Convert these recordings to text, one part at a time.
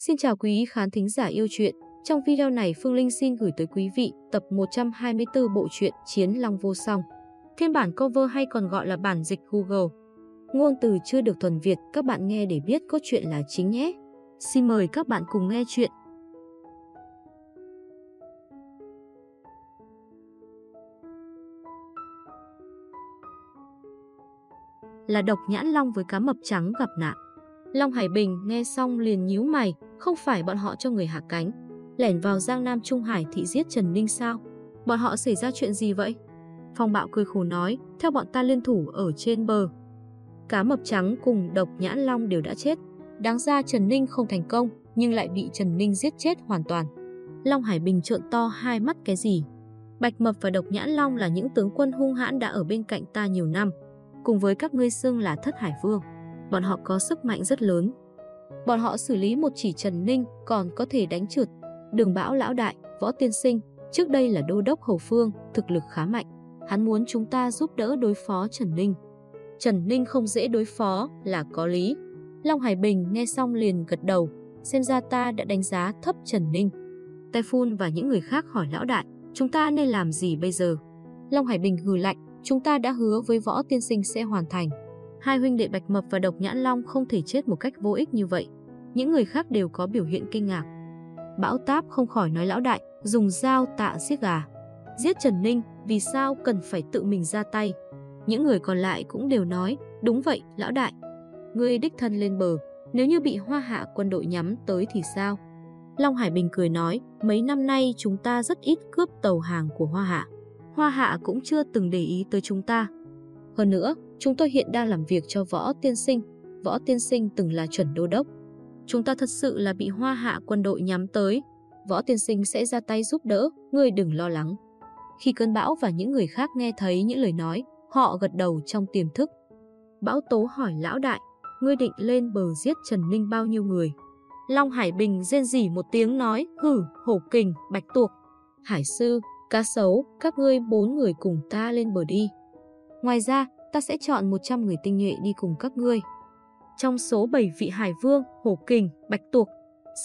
Xin chào quý khán thính giả yêu truyện. Trong video này Phương Linh xin gửi tới quý vị tập 124 bộ truyện Chiến Long Vô Song. Phiên bản cover hay còn gọi là bản dịch Google. Ngôn từ chưa được thuần Việt, các bạn nghe để biết cốt truyện là chính nhé. Xin mời các bạn cùng nghe chuyện. Là độc nhãn long với cá mập trắng gặp nạn. Long Hải Bình nghe xong liền nhíu mày, không phải bọn họ cho người hạ cánh, lẻn vào Giang Nam Trung Hải thị giết Trần Ninh sao? Bọn họ xảy ra chuyện gì vậy? Phong bạo cười khổ nói, theo bọn ta liên thủ ở trên bờ. Cá mập trắng cùng độc nhãn long đều đã chết. Đáng ra Trần Ninh không thành công, nhưng lại bị Trần Ninh giết chết hoàn toàn. Long Hải Bình trợn to hai mắt cái gì? Bạch Mập và Độc Nhãn Long là những tướng quân hung hãn đã ở bên cạnh ta nhiều năm, cùng với các ngươi xưng là Thất Hải Vương bọn họ có sức mạnh rất lớn. Bọn họ xử lý một chỉ Trần Ninh còn có thể đánh trượt. Đường Bão Lão Đại, Võ Tiên Sinh, trước đây là đô đốc Hầu Phương, thực lực khá mạnh. Hắn muốn chúng ta giúp đỡ đối phó Trần Ninh. Trần Ninh không dễ đối phó là có lý. Long Hải Bình nghe xong liền gật đầu, xem ra ta đã đánh giá thấp Trần Ninh. Tai Phun và những người khác hỏi Lão Đại, chúng ta nên làm gì bây giờ? Long Hải Bình hừ lạnh, chúng ta đã hứa với Võ Tiên Sinh sẽ hoàn thành. Hai huynh đệ Bạch Mập và Độc Nhãn Long không thể chết một cách vô ích như vậy. Những người khác đều có biểu hiện kinh ngạc. Bão Táp không khỏi nói lão đại, dùng dao tạ giết gà. Giết Trần Ninh, vì sao cần phải tự mình ra tay? Những người còn lại cũng đều nói, đúng vậy, lão đại. Ngươi đích thân lên bờ, nếu như bị hoa hạ quân đội nhắm tới thì sao? Long Hải Bình cười nói, mấy năm nay chúng ta rất ít cướp tàu hàng của Hoa Hạ. Hoa Hạ cũng chưa từng để ý tới chúng ta. Hơn nữa, chúng tôi hiện đang làm việc cho Võ Tiên Sinh. Võ Tiên Sinh từng là chuẩn đô đốc. Chúng ta thật sự là bị hoa hạ quân đội nhắm tới. Võ Tiên Sinh sẽ ra tay giúp đỡ, ngươi đừng lo lắng. Khi cơn bão và những người khác nghe thấy những lời nói, họ gật đầu trong tiềm thức. Bão Tố hỏi lão đại, ngươi định lên bờ giết Trần Ninh bao nhiêu người? Long Hải Bình rên rỉ một tiếng nói, hử, hổ kình, bạch tuộc. Hải sư, cá sấu, các ngươi bốn người cùng ta lên bờ đi. Ngoài ra, ta sẽ chọn 100 người tinh nhuệ đi cùng các ngươi. Trong số 7 vị hải vương, hổ kình, bạch tuộc,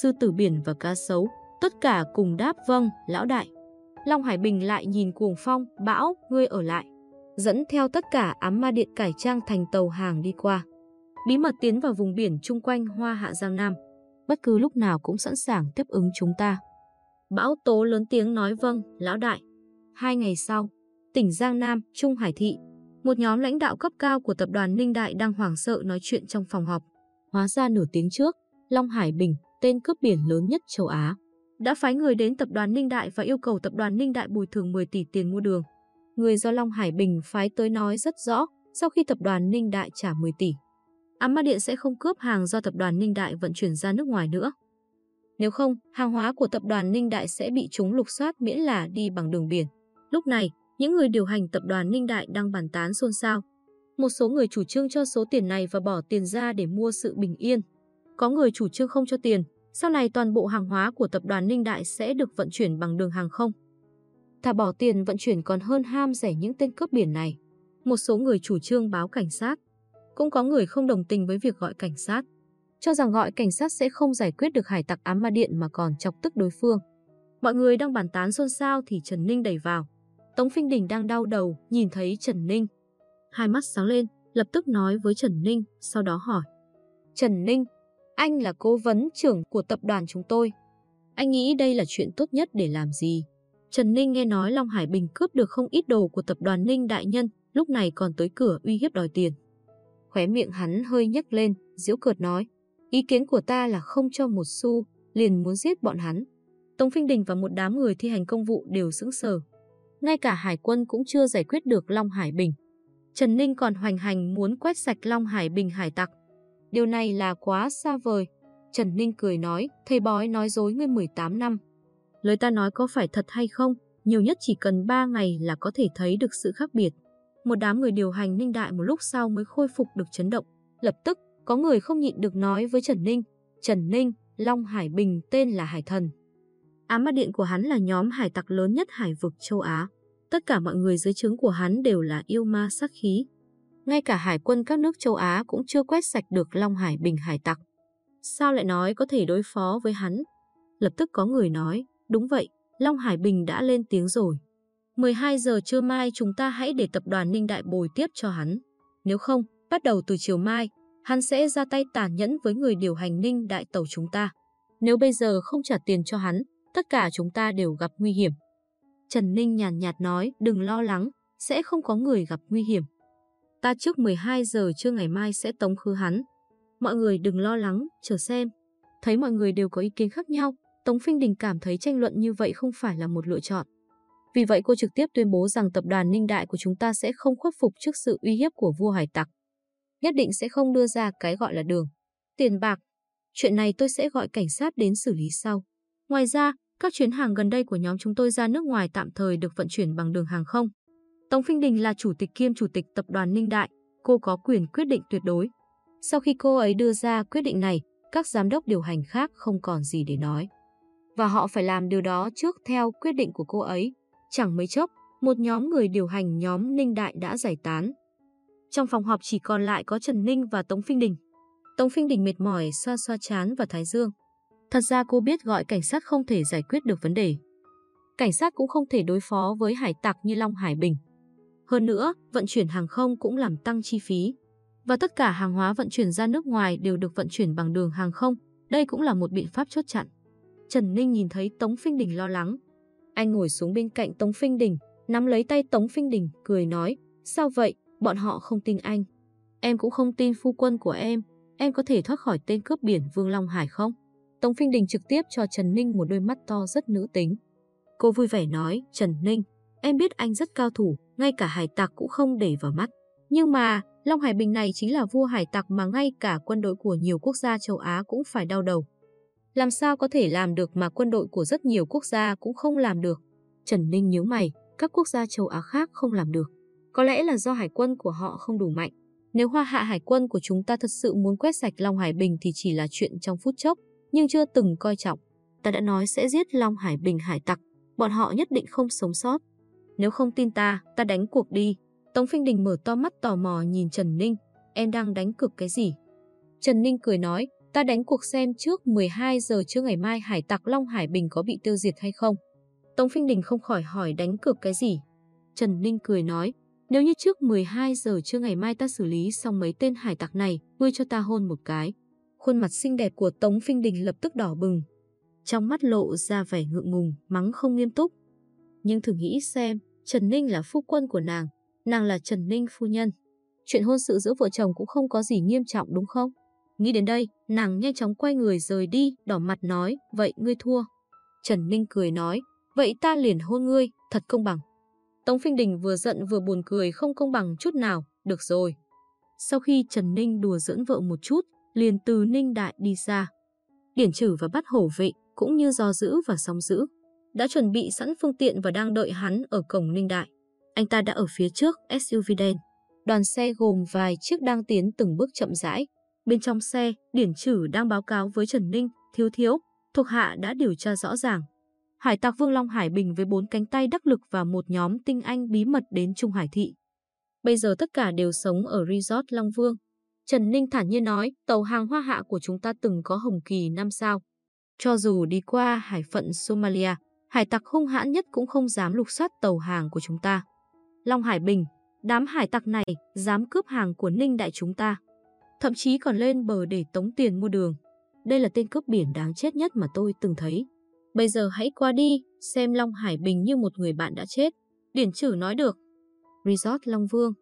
sư tử biển và cá sấu, tất cả cùng đáp vâng, lão đại. Long Hải Bình lại nhìn cuồng phong, bão, ngươi ở lại. Dẫn theo tất cả ám ma điện cải trang thành tàu hàng đi qua. Bí mật tiến vào vùng biển chung quanh Hoa Hạ Giang Nam. Bất cứ lúc nào cũng sẵn sàng tiếp ứng chúng ta. Bão tố lớn tiếng nói vâng, lão đại. Hai ngày sau, tỉnh Giang Nam, Trung Hải Thị, một nhóm lãnh đạo cấp cao của tập đoàn Ninh Đại đang hoảng sợ nói chuyện trong phòng họp. Hóa ra nửa tiếng trước, Long Hải Bình, tên cướp biển lớn nhất châu Á, đã phái người đến tập đoàn Ninh Đại và yêu cầu tập đoàn Ninh Đại bồi thường 10 tỷ tiền mua đường. Người do Long Hải Bình phái tới nói rất rõ, sau khi tập đoàn Ninh Đại trả 10 tỷ, Ám Ma Điện sẽ không cướp hàng do tập đoàn Ninh Đại vận chuyển ra nước ngoài nữa. Nếu không, hàng hóa của tập đoàn Ninh Đại sẽ bị chúng lục soát miễn là đi bằng đường biển. Lúc này, những người điều hành tập đoàn Ninh Đại đang bàn tán xôn xao. Một số người chủ trương cho số tiền này và bỏ tiền ra để mua sự bình yên. Có người chủ trương không cho tiền, sau này toàn bộ hàng hóa của tập đoàn Ninh Đại sẽ được vận chuyển bằng đường hàng không. Thà bỏ tiền vận chuyển còn hơn ham rẻ những tên cướp biển này. Một số người chủ trương báo cảnh sát. Cũng có người không đồng tình với việc gọi cảnh sát. Cho rằng gọi cảnh sát sẽ không giải quyết được hải tặc ám ma điện mà còn chọc tức đối phương. Mọi người đang bàn tán xôn xao thì Trần Ninh đẩy vào. Tống Phinh Đình đang đau đầu, nhìn thấy Trần Ninh. Hai mắt sáng lên, lập tức nói với Trần Ninh, sau đó hỏi. Trần Ninh, anh là cố vấn trưởng của tập đoàn chúng tôi. Anh nghĩ đây là chuyện tốt nhất để làm gì? Trần Ninh nghe nói Long Hải Bình cướp được không ít đồ của tập đoàn Ninh Đại Nhân, lúc này còn tới cửa uy hiếp đòi tiền. Khóe miệng hắn hơi nhấc lên, diễu cợt nói. Ý kiến của ta là không cho một xu, liền muốn giết bọn hắn. Tống Phinh Đình và một đám người thi hành công vụ đều sững sờ ngay cả hải quân cũng chưa giải quyết được Long Hải Bình. Trần Ninh còn hoành hành muốn quét sạch Long Hải Bình hải tặc. Điều này là quá xa vời. Trần Ninh cười nói, thầy bói nói dối ngươi 18 năm. Lời ta nói có phải thật hay không, nhiều nhất chỉ cần 3 ngày là có thể thấy được sự khác biệt. Một đám người điều hành Ninh Đại một lúc sau mới khôi phục được chấn động. Lập tức, có người không nhịn được nói với Trần Ninh, Trần Ninh, Long Hải Bình tên là Hải Thần. Ám ma điện của hắn là nhóm hải tặc lớn nhất hải vực châu Á. Tất cả mọi người dưới trướng của hắn đều là yêu ma sắc khí. Ngay cả hải quân các nước châu Á cũng chưa quét sạch được Long Hải Bình hải tặc. Sao lại nói có thể đối phó với hắn? Lập tức có người nói, đúng vậy, Long Hải Bình đã lên tiếng rồi. 12 giờ trưa mai chúng ta hãy để tập đoàn Ninh Đại bồi tiếp cho hắn. Nếu không, bắt đầu từ chiều mai, hắn sẽ ra tay tàn nhẫn với người điều hành Ninh Đại tàu chúng ta. Nếu bây giờ không trả tiền cho hắn, tất cả chúng ta đều gặp nguy hiểm. Trần Ninh nhàn nhạt, nhạt nói, đừng lo lắng, sẽ không có người gặp nguy hiểm. Ta trước 12 giờ trưa ngày mai sẽ tống khứ hắn. Mọi người đừng lo lắng, chờ xem. Thấy mọi người đều có ý kiến khác nhau, Tống Phinh Đình cảm thấy tranh luận như vậy không phải là một lựa chọn. Vì vậy cô trực tiếp tuyên bố rằng tập đoàn Ninh Đại của chúng ta sẽ không khuất phục trước sự uy hiếp của vua hải tặc. Nhất định sẽ không đưa ra cái gọi là đường. Tiền bạc. Chuyện này tôi sẽ gọi cảnh sát đến xử lý sau. Ngoài ra, các chuyến hàng gần đây của nhóm chúng tôi ra nước ngoài tạm thời được vận chuyển bằng đường hàng không. Tống Phinh Đình là chủ tịch kiêm chủ tịch tập đoàn Ninh Đại, cô có quyền quyết định tuyệt đối. Sau khi cô ấy đưa ra quyết định này, các giám đốc điều hành khác không còn gì để nói. Và họ phải làm điều đó trước theo quyết định của cô ấy. Chẳng mấy chốc, một nhóm người điều hành nhóm Ninh Đại đã giải tán. Trong phòng họp chỉ còn lại có Trần Ninh và Tống Phinh Đình. Tống Phinh Đình mệt mỏi xoa xoa chán và thái dương. Thật ra cô biết gọi cảnh sát không thể giải quyết được vấn đề. Cảnh sát cũng không thể đối phó với hải tặc như Long Hải Bình. Hơn nữa, vận chuyển hàng không cũng làm tăng chi phí. Và tất cả hàng hóa vận chuyển ra nước ngoài đều được vận chuyển bằng đường hàng không. Đây cũng là một biện pháp chốt chặn. Trần Ninh nhìn thấy Tống Phinh Đình lo lắng. Anh ngồi xuống bên cạnh Tống Phinh Đình, nắm lấy tay Tống Phinh Đình, cười nói, sao vậy, bọn họ không tin anh. Em cũng không tin phu quân của em, em có thể thoát khỏi tên cướp biển Vương Long Hải không? Tống Phinh Đình trực tiếp cho Trần Ninh một đôi mắt to rất nữ tính. Cô vui vẻ nói, Trần Ninh, em biết anh rất cao thủ, ngay cả hải tặc cũng không để vào mắt. Nhưng mà, Long Hải Bình này chính là vua hải tặc mà ngay cả quân đội của nhiều quốc gia châu Á cũng phải đau đầu. Làm sao có thể làm được mà quân đội của rất nhiều quốc gia cũng không làm được? Trần Ninh nhớ mày, các quốc gia châu Á khác không làm được. Có lẽ là do hải quân của họ không đủ mạnh. Nếu hoa hạ hải quân của chúng ta thật sự muốn quét sạch Long Hải Bình thì chỉ là chuyện trong phút chốc, nhưng chưa từng coi trọng. Ta đã nói sẽ giết Long Hải Bình hải tặc, bọn họ nhất định không sống sót. Nếu không tin ta, ta đánh cuộc đi. Tống Phinh Đình mở to mắt tò mò nhìn Trần Ninh. Em đang đánh cược cái gì? Trần Ninh cười nói, ta đánh cuộc xem trước 12 giờ trưa ngày mai hải tặc Long Hải Bình có bị tiêu diệt hay không. Tống Phinh Đình không khỏi hỏi đánh cược cái gì. Trần Ninh cười nói, nếu như trước 12 giờ trưa ngày mai ta xử lý xong mấy tên hải tặc này, ngươi cho ta hôn một cái. Khuôn mặt xinh đẹp của Tống Phinh Đình lập tức đỏ bừng. Trong mắt lộ ra vẻ ngượng ngùng, mắng không nghiêm túc. Nhưng thử nghĩ xem, Trần Ninh là phu quân của nàng, nàng là Trần Ninh phu nhân. Chuyện hôn sự giữa vợ chồng cũng không có gì nghiêm trọng đúng không? Nghĩ đến đây, nàng nhanh chóng quay người rời đi, đỏ mặt nói, vậy ngươi thua. Trần Ninh cười nói, vậy ta liền hôn ngươi, thật công bằng. Tống Phinh Đình vừa giận vừa buồn cười không công bằng chút nào, được rồi. Sau khi Trần Ninh đùa giỡn vợ một chút, liền từ Ninh Đại đi ra. Điển trừ và bắt hổ vệ, cũng như do giữ và song giữ, đã chuẩn bị sẵn phương tiện và đang đợi hắn ở cổng Ninh Đại. Anh ta đã ở phía trước SUV đen. Đoàn xe gồm vài chiếc đang tiến từng bước chậm rãi. Bên trong xe, Điển Trử đang báo cáo với Trần Ninh, thiếu thiếu, thuộc hạ đã điều tra rõ ràng. Hải tặc Vương Long Hải Bình với bốn cánh tay đắc lực và một nhóm tinh anh bí mật đến Trung Hải Thị. Bây giờ tất cả đều sống ở Resort Long Vương. Trần Ninh thản nhiên nói, tàu hàng hoa hạ của chúng ta từng có hồng kỳ năm sao. Cho dù đi qua hải phận Somalia, hải tặc hung hãn nhất cũng không dám lục soát tàu hàng của chúng ta. Long Hải Bình, đám hải tặc này dám cướp hàng của Ninh Đại chúng ta. Thậm chí còn lên bờ để tống tiền mua đường. Đây là tên cướp biển đáng chết nhất mà tôi từng thấy. Bây giờ hãy qua đi, xem Long Hải Bình như một người bạn đã chết. Điển trừ nói được. Resort Long Vương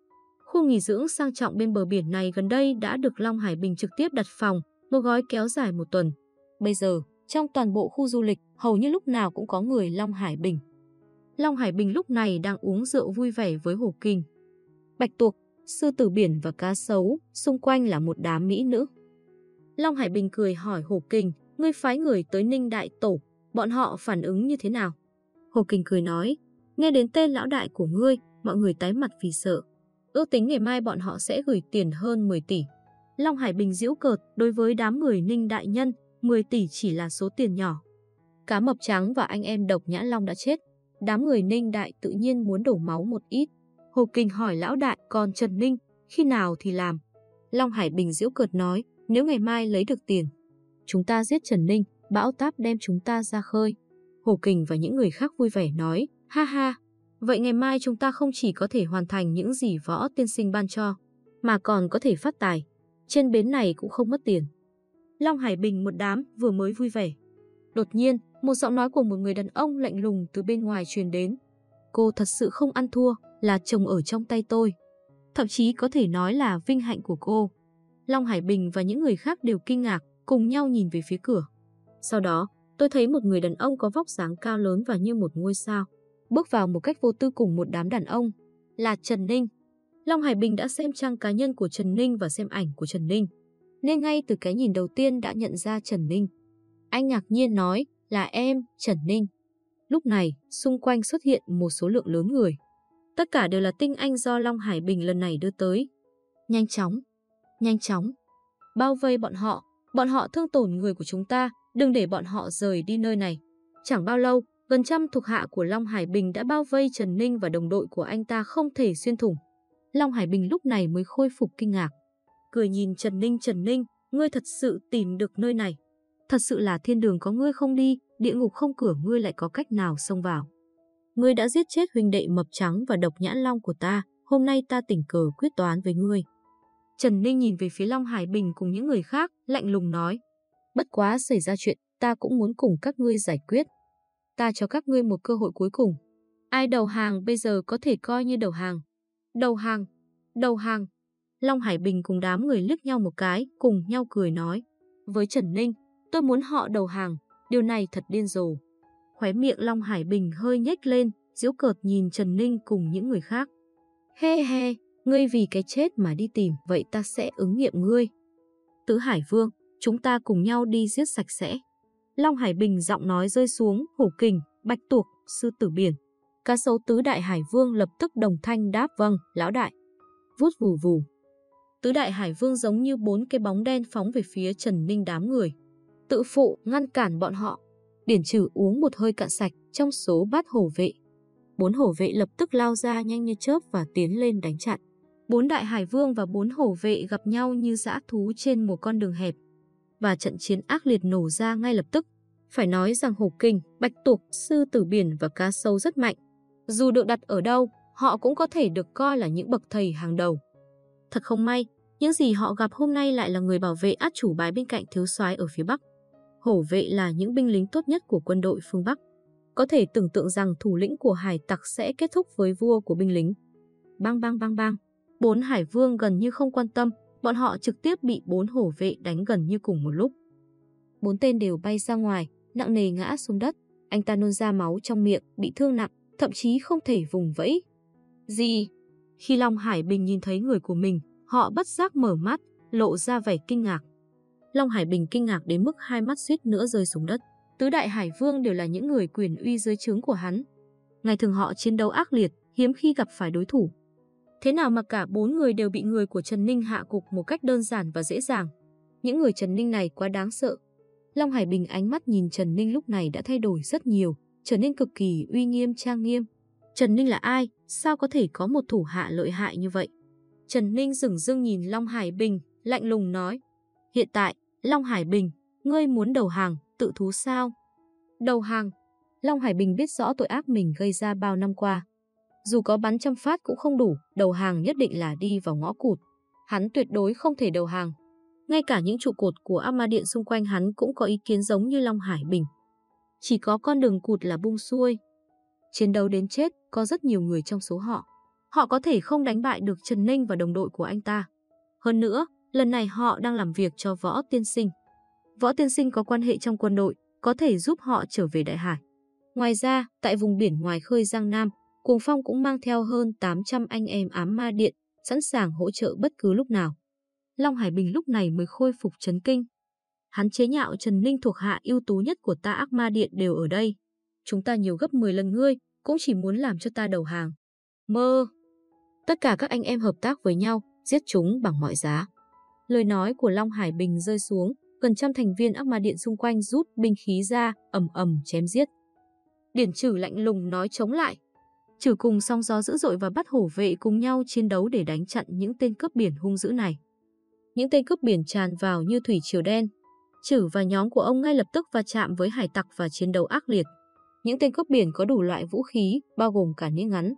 Khu nghỉ dưỡng sang trọng bên bờ biển này gần đây đã được Long Hải Bình trực tiếp đặt phòng, một gói kéo dài một tuần. Bây giờ, trong toàn bộ khu du lịch, hầu như lúc nào cũng có người Long Hải Bình. Long Hải Bình lúc này đang uống rượu vui vẻ với Hồ Kinh. Bạch tuộc, sư tử biển và cá sấu, xung quanh là một đám mỹ nữ. Long Hải Bình cười hỏi Hồ Kinh, ngươi phái người tới Ninh Đại Tổ, bọn họ phản ứng như thế nào? Hồ Kinh cười nói, nghe đến tên lão đại của ngươi, mọi người tái mặt vì sợ. Ước tính ngày mai bọn họ sẽ gửi tiền hơn 10 tỷ. Long Hải Bình diễu cợt đối với đám người Ninh Đại Nhân, 10 tỷ chỉ là số tiền nhỏ. Cá mập trắng và anh em độc nhã Long đã chết. Đám người Ninh Đại tự nhiên muốn đổ máu một ít. Hồ Kinh hỏi lão đại còn Trần Ninh, khi nào thì làm? Long Hải Bình diễu cợt nói, nếu ngày mai lấy được tiền. chúng ta giết Trần Ninh, bão táp đem chúng ta ra khơi. Hồ Kình và những người khác vui vẻ nói, ha ha, vậy ngày mai chúng ta không chỉ có thể hoàn thành những gì võ tiên sinh ban cho, mà còn có thể phát tài. Trên bến này cũng không mất tiền. Long Hải Bình một đám vừa mới vui vẻ. Đột nhiên, một giọng nói của một người đàn ông lạnh lùng từ bên ngoài truyền đến. Cô thật sự không ăn thua, là chồng ở trong tay tôi. Thậm chí có thể nói là vinh hạnh của cô. Long Hải Bình và những người khác đều kinh ngạc, cùng nhau nhìn về phía cửa. Sau đó, tôi thấy một người đàn ông có vóc dáng cao lớn và như một ngôi sao. Bước vào một cách vô tư cùng một đám đàn ông. Là Trần Ninh. Long Hải Bình đã xem trang cá nhân của Trần Ninh và xem ảnh của Trần Ninh. Nên ngay từ cái nhìn đầu tiên đã nhận ra Trần Ninh. Anh ngạc nhiên nói là em, Trần Ninh. Lúc này, xung quanh xuất hiện một số lượng lớn người. Tất cả đều là tinh anh do Long Hải Bình lần này đưa tới. Nhanh chóng, nhanh chóng. Bao vây bọn họ, bọn họ thương tổn người của chúng ta, đừng để bọn họ rời đi nơi này. Chẳng bao lâu, gần trăm thuộc hạ của Long Hải Bình đã bao vây Trần Ninh và đồng đội của anh ta không thể xuyên thủng. Long Hải Bình lúc này mới khôi phục kinh ngạc. Cười nhìn Trần Ninh Trần Ninh, ngươi thật sự tìm được nơi này. Thật sự là thiên đường có ngươi không đi, địa ngục không cửa ngươi lại có cách nào xông vào. Ngươi đã giết chết huynh đệ mập trắng và độc nhãn long của ta, hôm nay ta tỉnh cờ quyết toán với ngươi. Trần Ninh nhìn về phía Long Hải Bình cùng những người khác, lạnh lùng nói. Bất quá xảy ra chuyện, ta cũng muốn cùng các ngươi giải quyết. Ta cho các ngươi một cơ hội cuối cùng. Ai đầu hàng bây giờ có thể coi như đầu hàng. Đầu hàng, đầu hàng. Long Hải Bình cùng đám người liếc nhau một cái, cùng nhau cười nói. Với Trần Ninh, tôi muốn họ đầu hàng, điều này thật điên rồ. Khóe miệng Long Hải Bình hơi nhếch lên, giễu cợt nhìn Trần Ninh cùng những người khác. He he, ngươi vì cái chết mà đi tìm, vậy ta sẽ ứng nghiệm ngươi. Tứ Hải Vương, chúng ta cùng nhau đi giết sạch sẽ. Long Hải Bình giọng nói rơi xuống, hổ kình, bạch tuộc, sư tử biển. Cá sấu tứ đại hải vương lập tức đồng thanh đáp vâng, lão đại. Vút vù vù. Tứ đại hải vương giống như bốn cái bóng đen phóng về phía Trần Ninh đám người. Tự phụ ngăn cản bọn họ. Điển trừ uống một hơi cạn sạch trong số bát hổ vệ. Bốn hổ vệ lập tức lao ra nhanh như chớp và tiến lên đánh chặn. Bốn đại hải vương và bốn hổ vệ gặp nhau như dã thú trên một con đường hẹp. Và trận chiến ác liệt nổ ra ngay lập tức. Phải nói rằng hổ kinh, bạch tuộc, sư tử biển và cá sấu rất mạnh. Dù được đặt ở đâu, họ cũng có thể được coi là những bậc thầy hàng đầu. Thật không may, những gì họ gặp hôm nay lại là người bảo vệ át chủ bài bên cạnh thiếu soái ở phía Bắc. Hổ vệ là những binh lính tốt nhất của quân đội phương Bắc. Có thể tưởng tượng rằng thủ lĩnh của hải tặc sẽ kết thúc với vua của binh lính. Bang bang bang bang. Bốn hải vương gần như không quan tâm, bọn họ trực tiếp bị bốn hổ vệ đánh gần như cùng một lúc. Bốn tên đều bay ra ngoài, nặng nề ngã xuống đất. Anh ta nôn ra máu trong miệng, bị thương nặng, thậm chí không thể vùng vẫy. Gì? Khi Long Hải Bình nhìn thấy người của mình, họ bất giác mở mắt, lộ ra vẻ kinh ngạc. Long Hải Bình kinh ngạc đến mức hai mắt suýt nữa rơi xuống đất. Tứ đại hải vương đều là những người quyền uy dưới trướng của hắn. Ngày thường họ chiến đấu ác liệt, hiếm khi gặp phải đối thủ. Thế nào mà cả bốn người đều bị người của Trần Ninh hạ cục một cách đơn giản và dễ dàng. Những người Trần Ninh này quá đáng sợ. Long Hải Bình ánh mắt nhìn Trần Ninh lúc này đã thay đổi rất nhiều, trở nên cực kỳ uy nghiêm trang nghiêm. Trần Ninh là ai? Sao có thể có một thủ hạ lợi hại như vậy? Trần Ninh dừng dưng nhìn Long Hải Bình, lạnh lùng nói. Hiện tại, Long Hải Bình, ngươi muốn đầu hàng, tự thú sao? Đầu hàng. Long Hải Bình biết rõ tội ác mình gây ra bao năm qua. Dù có bắn trăm phát cũng không đủ, đầu hàng nhất định là đi vào ngõ cụt. Hắn tuyệt đối không thể đầu hàng. Ngay cả những trụ cột của Ama Điện xung quanh hắn cũng có ý kiến giống như Long Hải Bình. Chỉ có con đường cụt là bung xuôi. Chiến đấu đến chết, có rất nhiều người trong số họ. Họ có thể không đánh bại được Trần Ninh và đồng đội của anh ta. Hơn nữa, lần này họ đang làm việc cho Võ Tiên Sinh. Võ Tiên Sinh có quan hệ trong quân đội, có thể giúp họ trở về Đại Hải. Ngoài ra, tại vùng biển ngoài khơi Giang Nam, Cuồng Phong cũng mang theo hơn 800 anh em ám ma điện, sẵn sàng hỗ trợ bất cứ lúc nào. Long Hải Bình lúc này mới khôi phục chấn kinh. Hắn chế nhạo Trần Ninh thuộc hạ ưu tú nhất của ta ác ma điện đều ở đây. Chúng ta nhiều gấp 10 lần ngươi, cũng chỉ muốn làm cho ta đầu hàng. Mơ! Tất cả các anh em hợp tác với nhau, giết chúng bằng mọi giá. Lời nói của Long Hải Bình rơi xuống, gần trăm thành viên ác ma điện xung quanh rút binh khí ra, ầm ầm chém giết. Điển trừ lạnh lùng nói chống lại. Trừ cùng song gió dữ dội và bắt hổ vệ cùng nhau chiến đấu để đánh chặn những tên cướp biển hung dữ này. Những tên cướp biển tràn vào như thủy triều đen. Chử và nhóm của ông ngay lập tức va chạm với hải tặc và chiến đấu ác liệt. Những tên cướp biển có đủ loại vũ khí, bao gồm cả nĩa ngắn,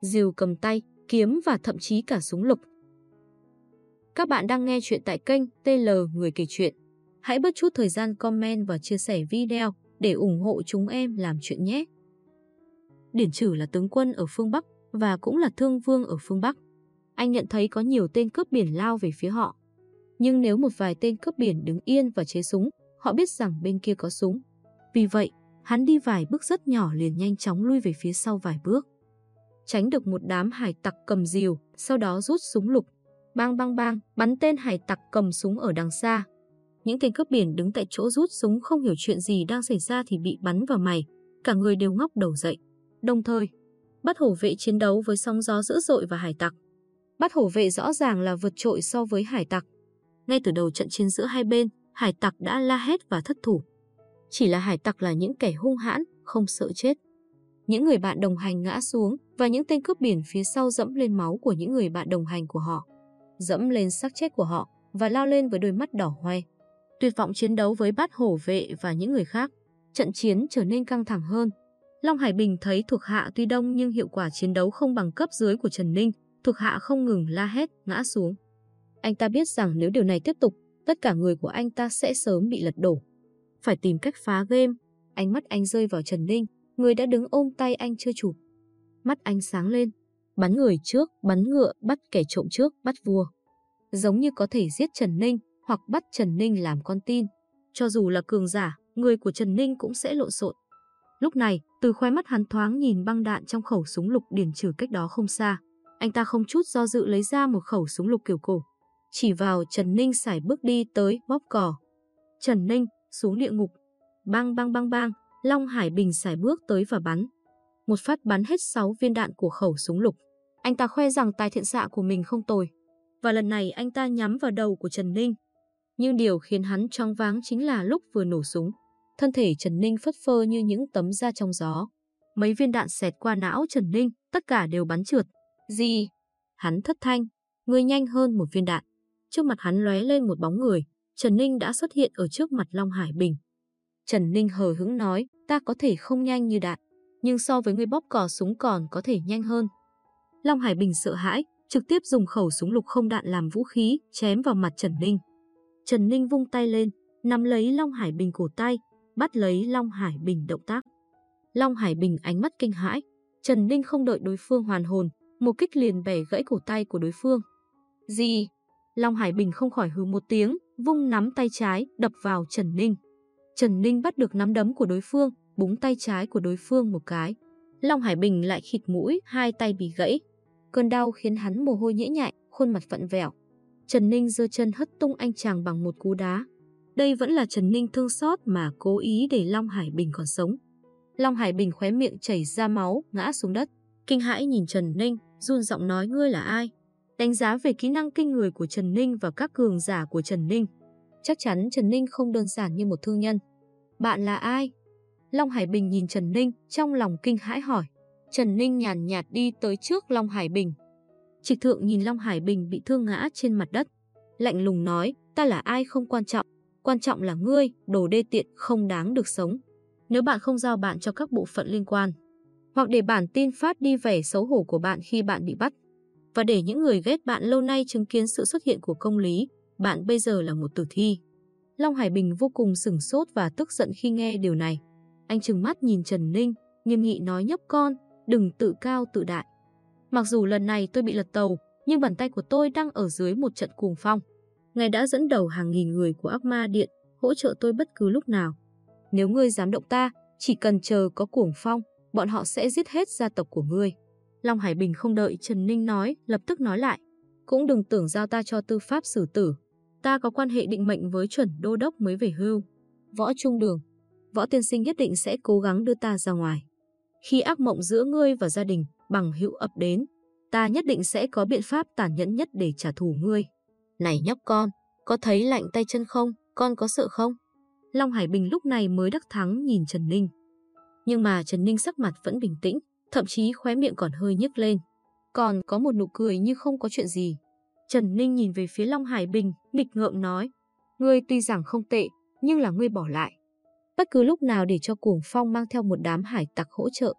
rìu cầm tay, kiếm và thậm chí cả súng lục. Các bạn đang nghe chuyện tại kênh TL Người kể chuyện. Hãy bớt chút thời gian comment và chia sẻ video để ủng hộ chúng em làm chuyện nhé. Điển Trử là tướng quân ở phương Bắc và cũng là thương vương ở phương Bắc. Anh nhận thấy có nhiều tên cướp biển lao về phía họ. Nhưng nếu một vài tên cướp biển đứng yên và chế súng, họ biết rằng bên kia có súng. Vì vậy, hắn đi vài bước rất nhỏ liền nhanh chóng lui về phía sau vài bước. Tránh được một đám hải tặc cầm rìu, sau đó rút súng lục. Bang bang bang, bắn tên hải tặc cầm súng ở đằng xa. Những tên cướp biển đứng tại chỗ rút súng không hiểu chuyện gì đang xảy ra thì bị bắn vào mày. Cả người đều ngóc đầu dậy. Đồng thời, bắt hổ vệ chiến đấu với sóng gió dữ dội và hải tặc. Bắt hổ vệ rõ ràng là vượt trội so với hải tặc. Ngay từ đầu trận chiến giữa hai bên, hải tặc đã la hét và thất thủ. Chỉ là hải tặc là những kẻ hung hãn, không sợ chết. Những người bạn đồng hành ngã xuống và những tên cướp biển phía sau dẫm lên máu của những người bạn đồng hành của họ. Dẫm lên xác chết của họ và lao lên với đôi mắt đỏ hoe. Tuyệt vọng chiến đấu với bát hổ vệ và những người khác. Trận chiến trở nên căng thẳng hơn. Long Hải Bình thấy thuộc hạ tuy đông nhưng hiệu quả chiến đấu không bằng cấp dưới của Trần Ninh. Thuộc hạ không ngừng la hét, ngã xuống. Anh ta biết rằng nếu điều này tiếp tục, tất cả người của anh ta sẽ sớm bị lật đổ. Phải tìm cách phá game. Ánh mắt anh rơi vào Trần Ninh, người đã đứng ôm tay anh chưa chụp. Mắt anh sáng lên. Bắn người trước, bắn ngựa, bắt kẻ trộm trước, bắt vua. Giống như có thể giết Trần Ninh hoặc bắt Trần Ninh làm con tin. Cho dù là cường giả, người của Trần Ninh cũng sẽ lộn xộn. Lúc này, từ khoe mắt hắn thoáng nhìn băng đạn trong khẩu súng lục điển trừ cách đó không xa. Anh ta không chút do dự lấy ra một khẩu súng lục kiểu cổ. Chỉ vào Trần Ninh xài bước đi tới bóp cò. Trần Ninh, xuống địa ngục. Bang bang bang bang, Long Hải Bình xài bước tới và bắn. Một phát bắn hết 6 viên đạn của khẩu súng lục. Anh ta khoe rằng tài thiện xạ của mình không tồi. Và lần này anh ta nhắm vào đầu của Trần Ninh. Nhưng điều khiến hắn choáng váng chính là lúc vừa nổ súng. Thân thể Trần Ninh phất phơ như những tấm da trong gió. Mấy viên đạn xẹt qua não Trần Ninh, tất cả đều bắn trượt. Gì? Hắn thất thanh, người nhanh hơn một viên đạn. Trước mặt hắn lóe lên một bóng người, Trần Ninh đã xuất hiện ở trước mặt Long Hải Bình. Trần Ninh hờ hững nói, ta có thể không nhanh như đạn, nhưng so với người bóp cò súng còn có thể nhanh hơn. Long Hải Bình sợ hãi, trực tiếp dùng khẩu súng lục không đạn làm vũ khí, chém vào mặt Trần Ninh. Trần Ninh vung tay lên, nắm lấy Long Hải Bình cổ tay, bắt lấy Long Hải Bình động tác. Long Hải Bình ánh mắt kinh hãi, Trần Ninh không đợi đối phương hoàn hồn, một kích liền bẻ gãy cổ tay của đối phương. Gì? Long Hải Bình không khỏi hừ một tiếng, vung nắm tay trái, đập vào Trần Ninh. Trần Ninh bắt được nắm đấm của đối phương, búng tay trái của đối phương một cái. Long Hải Bình lại khịt mũi, hai tay bị gãy. Cơn đau khiến hắn mồ hôi nhễ nhại, khuôn mặt vặn vẹo. Trần Ninh giơ chân hất tung anh chàng bằng một cú đá. Đây vẫn là Trần Ninh thương xót mà cố ý để Long Hải Bình còn sống. Long Hải Bình khóe miệng chảy ra máu, ngã xuống đất. Kinh hãi nhìn Trần Ninh, run giọng nói ngươi là ai? Đánh giá về kỹ năng kinh người của Trần Ninh và các cường giả của Trần Ninh. Chắc chắn Trần Ninh không đơn giản như một thương nhân. Bạn là ai? Long Hải Bình nhìn Trần Ninh, trong lòng kinh hãi hỏi. Trần Ninh nhàn nhạt đi tới trước Long Hải Bình. Trịch thượng nhìn Long Hải Bình bị thương ngã trên mặt đất. Lạnh lùng nói, ta là ai không quan trọng. Quan trọng là ngươi, đồ đê tiện không đáng được sống. Nếu bạn không giao bạn cho các bộ phận liên quan, hoặc để bản tin phát đi vẻ xấu hổ của bạn khi bạn bị bắt, và để những người ghét bạn lâu nay chứng kiến sự xuất hiện của công lý, bạn bây giờ là một tử thi. Long Hải Bình vô cùng sửng sốt và tức giận khi nghe điều này. Anh trừng mắt nhìn Trần Ninh, nghiêm nghị nói nhóc con, đừng tự cao tự đại. Mặc dù lần này tôi bị lật tàu, nhưng bàn tay của tôi đang ở dưới một trận cuồng phong. Ngài đã dẫn đầu hàng nghìn người của ác ma điện, hỗ trợ tôi bất cứ lúc nào. Nếu ngươi dám động ta, chỉ cần chờ có cuồng phong, bọn họ sẽ giết hết gia tộc của ngươi. Long Hải Bình không đợi Trần Ninh nói, lập tức nói lại. Cũng đừng tưởng giao ta cho tư pháp xử tử. Ta có quan hệ định mệnh với chuẩn đô đốc mới về hưu. Võ Trung Đường, Võ Tiên Sinh nhất định sẽ cố gắng đưa ta ra ngoài. Khi ác mộng giữa ngươi và gia đình bằng hữu ập đến, ta nhất định sẽ có biện pháp tàn nhẫn nhất để trả thù ngươi. Này nhóc con, có thấy lạnh tay chân không? Con có sợ không? Long Hải Bình lúc này mới đắc thắng nhìn Trần Ninh. Nhưng mà Trần Ninh sắc mặt vẫn bình tĩnh, thậm chí khóe miệng còn hơi nhếch lên. Còn có một nụ cười như không có chuyện gì. Trần Ninh nhìn về phía Long Hải Bình, nghịch ngợm nói. Ngươi tuy rằng không tệ, nhưng là ngươi bỏ lại. Bất cứ lúc nào để cho cuồng phong mang theo một đám hải tặc hỗ trợ.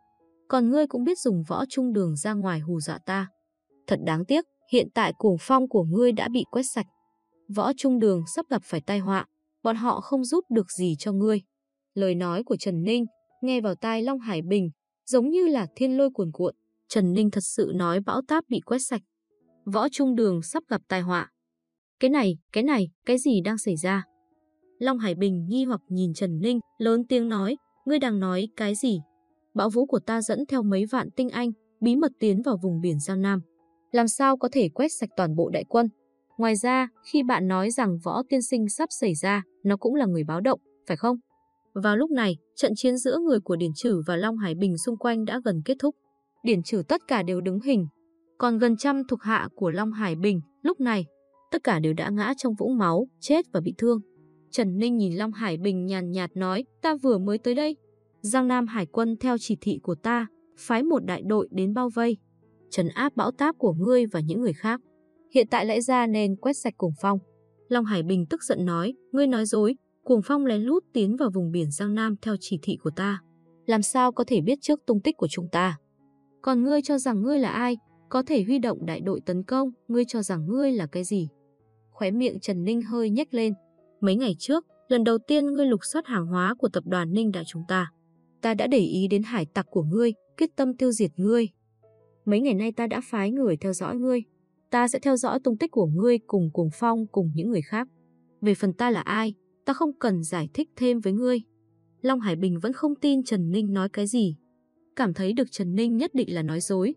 Còn ngươi cũng biết dùng võ trung đường ra ngoài hù dọa ta. Thật đáng tiếc, hiện tại cuồng phong của ngươi đã bị quét sạch. Võ trung đường sắp gặp phải tai họa, bọn họ không giúp được gì cho ngươi. Lời nói của Trần Ninh nghe vào tai Long Hải Bình giống như là thiên lôi cuồn cuộn. Trần Ninh thật sự nói bão táp bị quét sạch. Võ trung đường sắp gặp tai họa. Cái này, cái này, cái gì đang xảy ra? Long Hải Bình nghi hoặc nhìn Trần Ninh, lớn tiếng nói, ngươi đang nói cái gì? Bão vũ của ta dẫn theo mấy vạn tinh anh, bí mật tiến vào vùng biển Giang Nam. Làm sao có thể quét sạch toàn bộ đại quân? Ngoài ra, khi bạn nói rằng võ tiên sinh sắp xảy ra, nó cũng là người báo động, phải không? Vào lúc này, trận chiến giữa người của Điển Trử và Long Hải Bình xung quanh đã gần kết thúc. Điển Trử tất cả đều đứng hình. Còn gần trăm thuộc hạ của Long Hải Bình, lúc này, tất cả đều đã ngã trong vũng máu, chết và bị thương. Trần Ninh nhìn Long Hải Bình nhàn nhạt nói, ta vừa mới tới đây. Giang Nam Hải quân theo chỉ thị của ta, phái một đại đội đến bao vây trấn áp bão táp của ngươi và những người khác. Hiện tại lẽ ra nên quét sạch cuồng phong. Long Hải Bình tức giận nói, ngươi nói dối, cuồng phong lén lút tiến vào vùng biển Giang Nam theo chỉ thị của ta. Làm sao có thể biết trước tung tích của chúng ta? Còn ngươi cho rằng ngươi là ai? Có thể huy động đại đội tấn công, ngươi cho rằng ngươi là cái gì? Khóe miệng Trần Ninh hơi nhếch lên. Mấy ngày trước, lần đầu tiên ngươi lục soát hàng hóa của tập đoàn Ninh Đại chúng ta. Ta đã để ý đến hải tặc của ngươi, quyết tâm tiêu diệt ngươi. Mấy ngày nay ta đã phái người theo dõi ngươi. Ta sẽ theo dõi tung tích của ngươi cùng cùng phong cùng những người khác. Về phần ta là ai, ta không cần giải thích thêm với ngươi. Long Hải Bình vẫn không tin Trần Ninh nói cái gì. Cảm thấy được Trần Ninh nhất định là nói dối.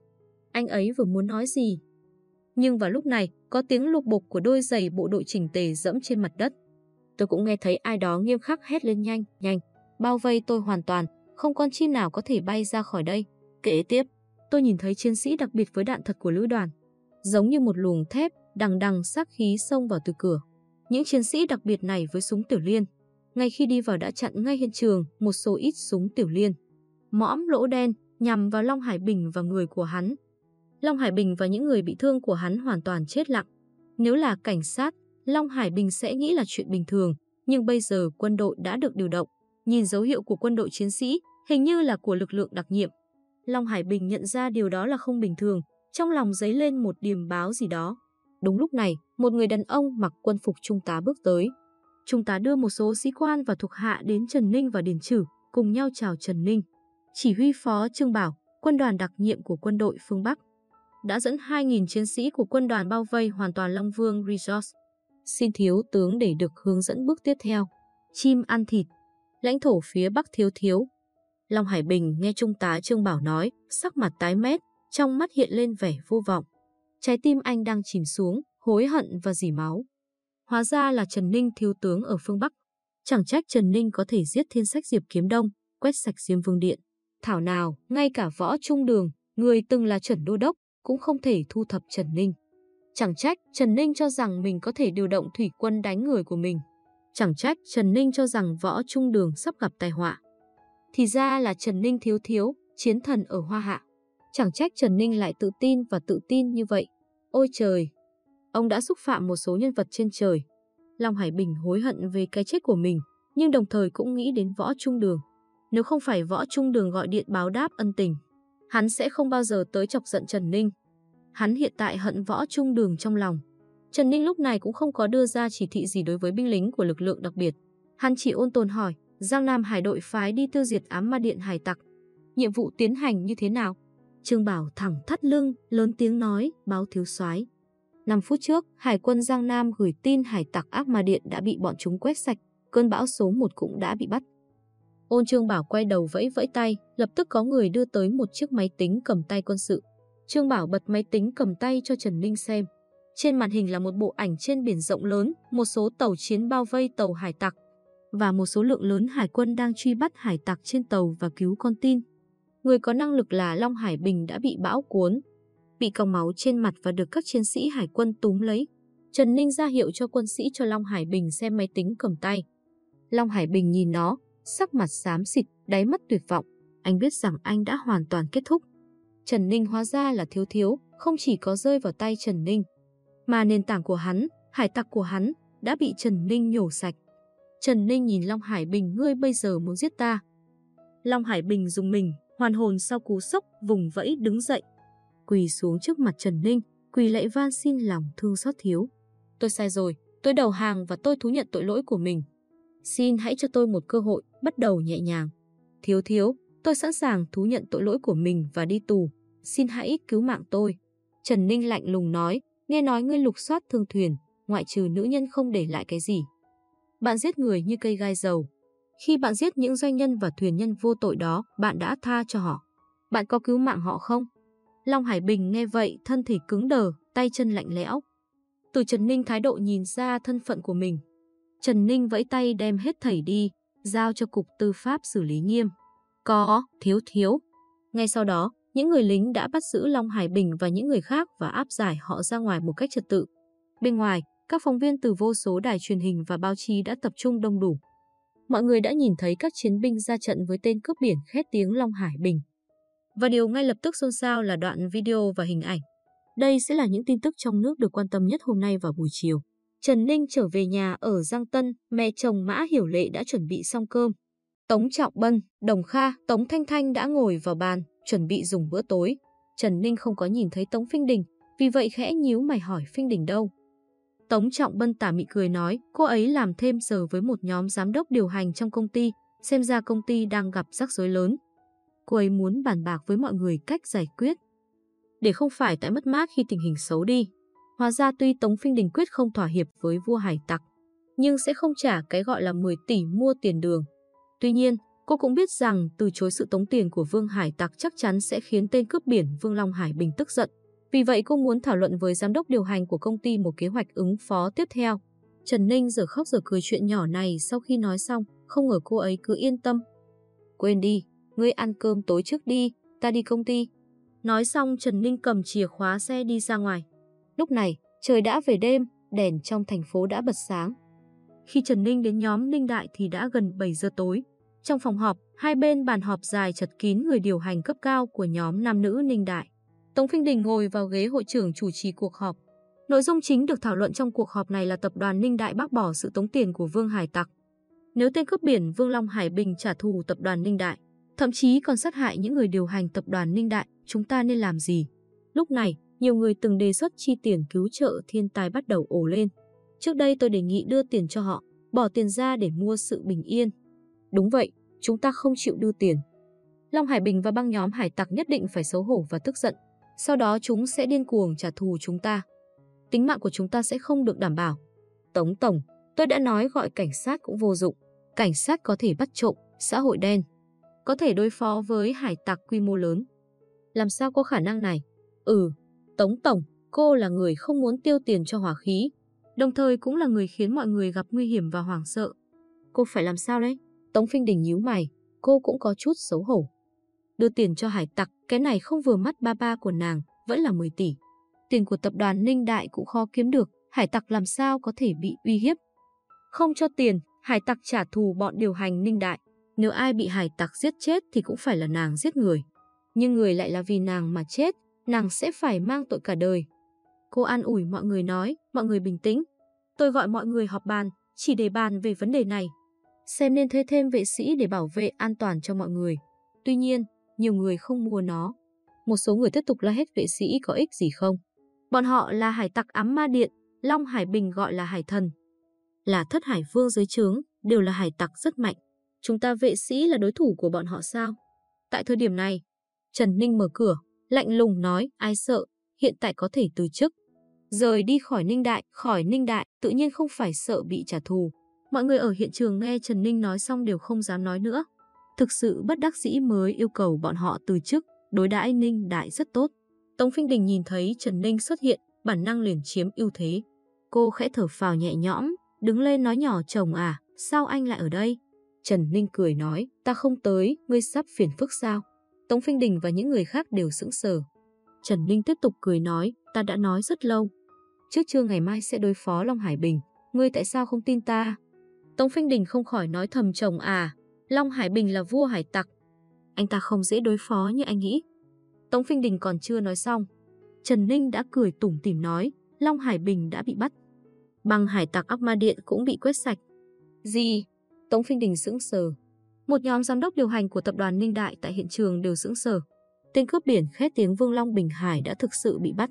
Anh ấy vừa muốn nói gì. Nhưng vào lúc này, có tiếng lục bục của đôi giày bộ đội chỉnh tề dẫm trên mặt đất. Tôi cũng nghe thấy ai đó nghiêm khắc hét lên nhanh, nhanh. Bao vây tôi hoàn toàn, không con chim nào có thể bay ra khỏi đây. Kế tiếp, tôi nhìn thấy chiến sĩ đặc biệt với đạn thật của lữ đoàn. Giống như một luồng thép, đằng đằng sắc khí xông vào từ cửa. Những chiến sĩ đặc biệt này với súng tiểu liên. Ngay khi đi vào đã chặn ngay hiện trường một số ít súng tiểu liên. Mõm lỗ đen nhằm vào Long Hải Bình và người của hắn. Long Hải Bình và những người bị thương của hắn hoàn toàn chết lặng. Nếu là cảnh sát, Long Hải Bình sẽ nghĩ là chuyện bình thường, nhưng bây giờ quân đội đã được điều động. Nhìn dấu hiệu của quân đội chiến sĩ, hình như là của lực lượng đặc nhiệm. Long Hải Bình nhận ra điều đó là không bình thường, trong lòng dấy lên một điềm báo gì đó. Đúng lúc này, một người đàn ông mặc quân phục trung tá bước tới. Trung tá đưa một số sĩ quan và thuộc hạ đến Trần Ninh và Điền Trử, cùng nhau chào Trần Ninh. Chỉ huy phó Trương Bảo, quân đoàn đặc nhiệm của quân đội phương Bắc, đã dẫn 2.000 chiến sĩ của quân đoàn bao vây hoàn toàn Long Vương Resort. Xin thiếu tướng để được hướng dẫn bước tiếp theo. Chim ăn thịt. Lãnh thổ phía Bắc thiếu thiếu. Long Hải Bình nghe Trung tá Trương Bảo nói, sắc mặt tái mét, trong mắt hiện lên vẻ vô vọng. Trái tim anh đang chìm xuống, hối hận và dỉ máu. Hóa ra là Trần Ninh thiếu tướng ở phương Bắc. Chẳng trách Trần Ninh có thể giết thiên sách Diệp Kiếm Đông, quét sạch Diêm Vương Điện. Thảo nào, ngay cả võ trung đường, người từng là chuẩn đô đốc, cũng không thể thu thập Trần Ninh. Chẳng trách Trần Ninh cho rằng mình có thể điều động thủy quân đánh người của mình. Chẳng trách Trần Ninh cho rằng võ trung đường sắp gặp tai họa. Thì ra là Trần Ninh thiếu thiếu, chiến thần ở Hoa Hạ. Chẳng trách Trần Ninh lại tự tin và tự tin như vậy. Ôi trời! Ông đã xúc phạm một số nhân vật trên trời. Long Hải Bình hối hận về cái chết của mình, nhưng đồng thời cũng nghĩ đến võ trung đường. Nếu không phải võ trung đường gọi điện báo đáp ân tình, hắn sẽ không bao giờ tới chọc giận Trần Ninh. Hắn hiện tại hận võ trung đường trong lòng. Trần Ninh lúc này cũng không có đưa ra chỉ thị gì đối với binh lính của lực lượng đặc biệt. Hắn chỉ ôn tồn hỏi, Giang Nam Hải đội phái đi tiêu diệt ám ma điện hải tặc. Nhiệm vụ tiến hành như thế nào? Trương Bảo thẳng thắt lưng, lớn tiếng nói, báo thiếu soái. 5 phút trước, Hải quân Giang Nam gửi tin hải tặc ác ma điện đã bị bọn chúng quét sạch, cơn bão số 1 cũng đã bị bắt. Ôn Trương Bảo quay đầu vẫy vẫy tay, lập tức có người đưa tới một chiếc máy tính cầm tay quân sự. Trương Bảo bật máy tính cầm tay cho Trần Ninh xem. Trên màn hình là một bộ ảnh trên biển rộng lớn, một số tàu chiến bao vây tàu hải tặc và một số lượng lớn hải quân đang truy bắt hải tặc trên tàu và cứu con tin. Người có năng lực là Long Hải Bình đã bị bão cuốn, bị còng máu trên mặt và được các chiến sĩ hải quân túm lấy. Trần Ninh ra hiệu cho quân sĩ cho Long Hải Bình xem máy tính cầm tay. Long Hải Bình nhìn nó, sắc mặt xám xịt, đáy mắt tuyệt vọng. Anh biết rằng anh đã hoàn toàn kết thúc. Trần Ninh hóa ra là thiếu thiếu, không chỉ có rơi vào tay Trần Ninh, mà nền tảng của hắn, hải tặc của hắn, đã bị Trần Ninh nhổ sạch. Trần Ninh nhìn Long Hải Bình, ngươi bây giờ muốn giết ta. Long Hải Bình dùng mình, hoàn hồn sau cú sốc, vùng vẫy đứng dậy. Quỳ xuống trước mặt Trần Ninh, quỳ lạy van xin lòng thương xót thiếu. Tôi sai rồi, tôi đầu hàng và tôi thú nhận tội lỗi của mình. Xin hãy cho tôi một cơ hội, bắt đầu nhẹ nhàng. Thiếu thiếu, tôi sẵn sàng thú nhận tội lỗi của mình và đi tù. Xin hãy cứu mạng tôi. Trần Ninh lạnh lùng nói, nghe nói ngươi lục soát thương thuyền, ngoại trừ nữ nhân không để lại cái gì. Bạn giết người như cây gai dầu. Khi bạn giết những doanh nhân và thuyền nhân vô tội đó, bạn đã tha cho họ. Bạn có cứu mạng họ không? Long Hải Bình nghe vậy, thân thể cứng đờ, tay chân lạnh lẽo. Từ Trần Ninh thái độ nhìn ra thân phận của mình. Trần Ninh vẫy tay đem hết thảy đi, giao cho Cục Tư pháp xử lý nghiêm. Có, thiếu thiếu. Ngay sau đó, những người lính đã bắt giữ Long Hải Bình và những người khác và áp giải họ ra ngoài một cách trật tự. Bên ngoài, các phóng viên từ vô số đài truyền hình và báo chí đã tập trung đông đủ. Mọi người đã nhìn thấy các chiến binh ra trận với tên cướp biển khét tiếng Long Hải Bình. Và điều ngay lập tức xôn xao là đoạn video và hình ảnh. Đây sẽ là những tin tức trong nước được quan tâm nhất hôm nay vào buổi chiều. Trần Ninh trở về nhà ở Giang Tân, mẹ chồng Mã Hiểu Lệ đã chuẩn bị xong cơm. Tống Trọng Bân, Đồng Kha, Tống Thanh Thanh đã ngồi vào bàn, chuẩn bị dùng bữa tối. Trần Ninh không có nhìn thấy Tống Phinh Đình, vì vậy khẽ nhíu mày hỏi Phinh Đình đâu. Tống Trọng Bân tả mị cười nói, cô ấy làm thêm giờ với một nhóm giám đốc điều hành trong công ty, xem ra công ty đang gặp rắc rối lớn. Cô ấy muốn bàn bạc với mọi người cách giải quyết. Để không phải tại mất mát khi tình hình xấu đi. Hóa ra tuy Tống Phinh Đình quyết không thỏa hiệp với vua hải tặc, nhưng sẽ không trả cái gọi là 10 tỷ mua tiền đường. Tuy nhiên, cô cũng biết rằng từ chối sự tống tiền của Vương Hải Tặc chắc chắn sẽ khiến tên cướp biển Vương Long Hải Bình tức giận. Vì vậy cô muốn thảo luận với giám đốc điều hành của công ty một kế hoạch ứng phó tiếp theo. Trần Ninh giờ khóc giờ cười chuyện nhỏ này sau khi nói xong, không ngờ cô ấy cứ yên tâm. Quên đi, ngươi ăn cơm tối trước đi, ta đi công ty. Nói xong Trần Ninh cầm chìa khóa xe đi ra ngoài. Lúc này, trời đã về đêm, đèn trong thành phố đã bật sáng. Khi Trần Ninh đến nhóm Ninh Đại thì đã gần 7 giờ tối. Trong phòng họp, hai bên bàn họp dài chật kín người điều hành cấp cao của nhóm nam nữ Ninh Đại. Tống Phinh Đình ngồi vào ghế hội trưởng chủ trì cuộc họp. Nội dung chính được thảo luận trong cuộc họp này là tập đoàn Ninh Đại bác bỏ sự tống tiền của Vương Hải Tặc. Nếu tên cướp biển Vương Long Hải Bình trả thù tập đoàn Ninh Đại, thậm chí còn sát hại những người điều hành tập đoàn Ninh Đại, chúng ta nên làm gì? Lúc này, nhiều người từng đề xuất chi tiền cứu trợ thiên tai bắt đầu ổ lên. Trước đây tôi đề nghị đưa tiền cho họ, bỏ tiền ra để mua sự bình yên. Đúng vậy, chúng ta không chịu đưa tiền. Long Hải Bình và băng nhóm hải tặc nhất định phải xấu hổ và tức giận. Sau đó chúng sẽ điên cuồng trả thù chúng ta. Tính mạng của chúng ta sẽ không được đảm bảo. Tống Tổng, tôi đã nói gọi cảnh sát cũng vô dụng. Cảnh sát có thể bắt trộm, xã hội đen. Có thể đối phó với hải tặc quy mô lớn. Làm sao có khả năng này? Ừ, Tống Tổng, cô là người không muốn tiêu tiền cho hỏa khí, đồng thời cũng là người khiến mọi người gặp nguy hiểm và hoảng sợ. Cô phải làm sao đấy? Tống Phinh Đình nhíu mày, cô cũng có chút xấu hổ. Đưa tiền cho hải tặc, cái này không vừa mắt ba ba của nàng, vẫn là 10 tỷ. Tiền của tập đoàn Ninh Đại cũng khó kiếm được, hải tặc làm sao có thể bị uy hiếp. Không cho tiền, hải tặc trả thù bọn điều hành Ninh Đại. Nếu ai bị hải tặc giết chết thì cũng phải là nàng giết người. Nhưng người lại là vì nàng mà chết, nàng sẽ phải mang tội cả đời. Cô an ủi mọi người nói, mọi người bình tĩnh. Tôi gọi mọi người họp bàn, chỉ để bàn về vấn đề này. Xem nên thuê thêm vệ sĩ để bảo vệ an toàn cho mọi người. Tuy nhiên, nhiều người không mua nó. Một số người tiếp tục la hết vệ sĩ có ích gì không. Bọn họ là hải tặc ám ma điện, Long Hải Bình gọi là hải thần. Là thất hải vương dưới trướng, đều là hải tặc rất mạnh. Chúng ta vệ sĩ là đối thủ của bọn họ sao? Tại thời điểm này, Trần Ninh mở cửa, lạnh lùng nói, ai sợ, hiện tại có thể từ chức. Rời đi khỏi Ninh Đại, khỏi Ninh Đại, tự nhiên không phải sợ bị trả thù. Mọi người ở hiện trường nghe Trần Ninh nói xong đều không dám nói nữa. Thực sự bất đắc dĩ mới yêu cầu bọn họ từ chức, đối đãi Ninh Đại rất tốt. Tống Phinh Đình nhìn thấy Trần Ninh xuất hiện, bản năng liền chiếm ưu thế. Cô khẽ thở phào nhẹ nhõm, đứng lên nói nhỏ chồng à, sao anh lại ở đây? Trần Ninh cười nói, ta không tới, ngươi sắp phiền phức sao? Tống Phinh Đình và những người khác đều sững sờ. Trần Ninh tiếp tục cười nói, ta đã nói rất lâu. Trước trưa ngày mai sẽ đối phó Long Hải Bình, ngươi tại sao không tin ta? Tống Phinh Đình không khỏi nói thầm chồng à, Long Hải Bình là vua hải tặc. Anh ta không dễ đối phó như anh nghĩ. Tống Phinh Đình còn chưa nói xong. Trần Ninh đã cười tủm tỉm nói, Long Hải Bình đã bị bắt. Băng hải tặc ác ma điện cũng bị quét sạch. Gì? Tống Phinh Đình sững sờ. Một nhóm giám đốc điều hành của tập đoàn Ninh Đại tại hiện trường đều sững sờ. Tên cướp biển khét tiếng Vương Long Bình Hải đã thực sự bị bắt.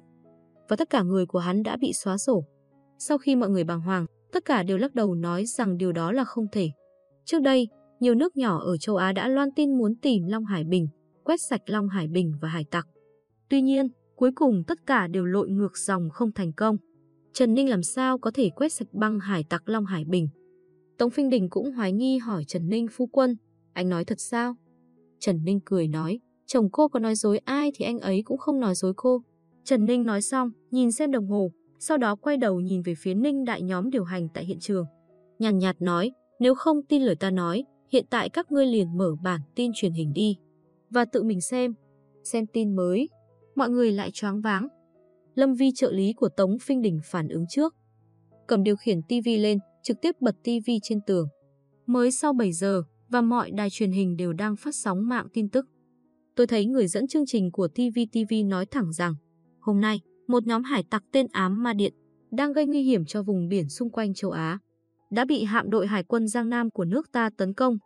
Và tất cả người của hắn đã bị xóa sổ. Sau khi mọi người bàng hoàng, tất cả đều lắc đầu nói rằng điều đó là không thể. Trước đây, nhiều nước nhỏ ở châu Á đã loan tin muốn tìm Long Hải Bình, quét sạch Long Hải Bình và hải tặc. Tuy nhiên, cuối cùng tất cả đều lội ngược dòng không thành công. Trần Ninh làm sao có thể quét sạch băng hải tặc Long Hải Bình? Tống Phinh Đình cũng hoài nghi hỏi Trần Ninh phu quân, anh nói thật sao? Trần Ninh cười nói, chồng cô có nói dối ai thì anh ấy cũng không nói dối cô. Trần Ninh nói xong, nhìn xem đồng hồ, sau đó quay đầu nhìn về phía Ninh đại nhóm điều hành tại hiện trường. Nhàn nhạt, nhạt nói, nếu không tin lời ta nói, hiện tại các ngươi liền mở bản tin truyền hình đi. Và tự mình xem. Xem tin mới. Mọi người lại choáng váng. Lâm Vi trợ lý của Tống Phinh Đình phản ứng trước. Cầm điều khiển TV lên, trực tiếp bật TV trên tường. Mới sau 7 giờ, và mọi đài truyền hình đều đang phát sóng mạng tin tức. Tôi thấy người dẫn chương trình của TVTV nói thẳng rằng, hôm nay, một nhóm hải tặc tên Ám Ma Điện đang gây nguy hiểm cho vùng biển xung quanh châu Á, đã bị hạm đội hải quân Giang Nam của nước ta tấn công.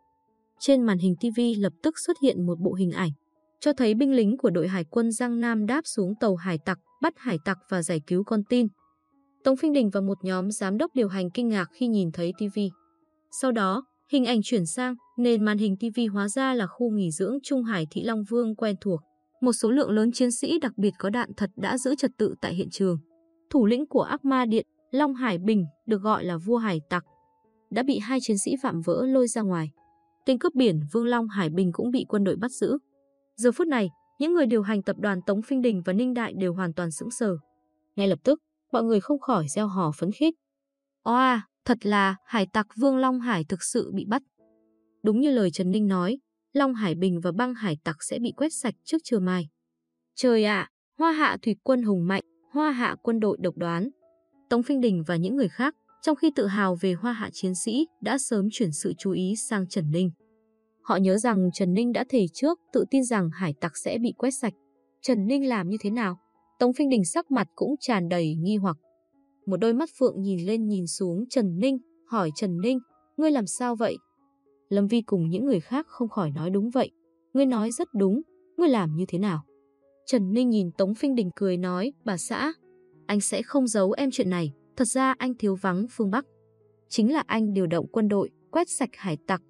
Trên màn hình TV lập tức xuất hiện một bộ hình ảnh, cho thấy binh lính của đội hải quân Giang Nam đáp xuống tàu hải tặc, bắt hải tặc và giải cứu con tin. Tống Phinh Đình và một nhóm giám đốc điều hành kinh ngạc khi nhìn thấy TV. Sau đó, hình ảnh chuyển sang, nền màn hình TV hóa ra là khu nghỉ dưỡng Trung Hải Thị Long Vương quen thuộc. Một số lượng lớn chiến sĩ đặc biệt có đạn thật đã giữ trật tự tại hiện trường. Thủ lĩnh của ác ma điện, Long Hải Bình, được gọi là vua hải tặc, đã bị hai chiến sĩ phạm vỡ lôi ra ngoài. Tên cướp biển Vương Long Hải Bình cũng bị quân đội bắt giữ. Giờ phút này, những người điều hành tập đoàn Tống Phinh Đình và Ninh Đại đều hoàn toàn sững sờ. Ngay lập tức, mọi người không khỏi gieo hò phấn khích. Oa, thật là hải tặc Vương Long Hải thực sự bị bắt. Đúng như lời Trần Ninh nói, Long Hải Bình và băng hải tặc sẽ bị quét sạch trước trưa mai. Trời ạ, hoa hạ thủy quân hùng mạnh, hoa hạ quân đội độc đoán. Tống Phinh Đình và những người khác, trong khi tự hào về hoa hạ chiến sĩ, đã sớm chuyển sự chú ý sang Trần Ninh. Họ nhớ rằng Trần Ninh đã thề trước, tự tin rằng hải tặc sẽ bị quét sạch. Trần Ninh làm như thế nào? Tống Phinh Đình sắc mặt cũng tràn đầy nghi hoặc. Một đôi mắt phượng nhìn lên nhìn xuống Trần Ninh, hỏi Trần Ninh, ngươi làm sao vậy? Lâm Vi cùng những người khác không khỏi nói đúng vậy. Ngươi nói rất đúng, ngươi làm như thế nào? Trần Ninh nhìn Tống Phinh Đình cười nói, bà xã, anh sẽ không giấu em chuyện này, thật ra anh thiếu vắng phương Bắc. Chính là anh điều động quân đội, quét sạch hải tặc.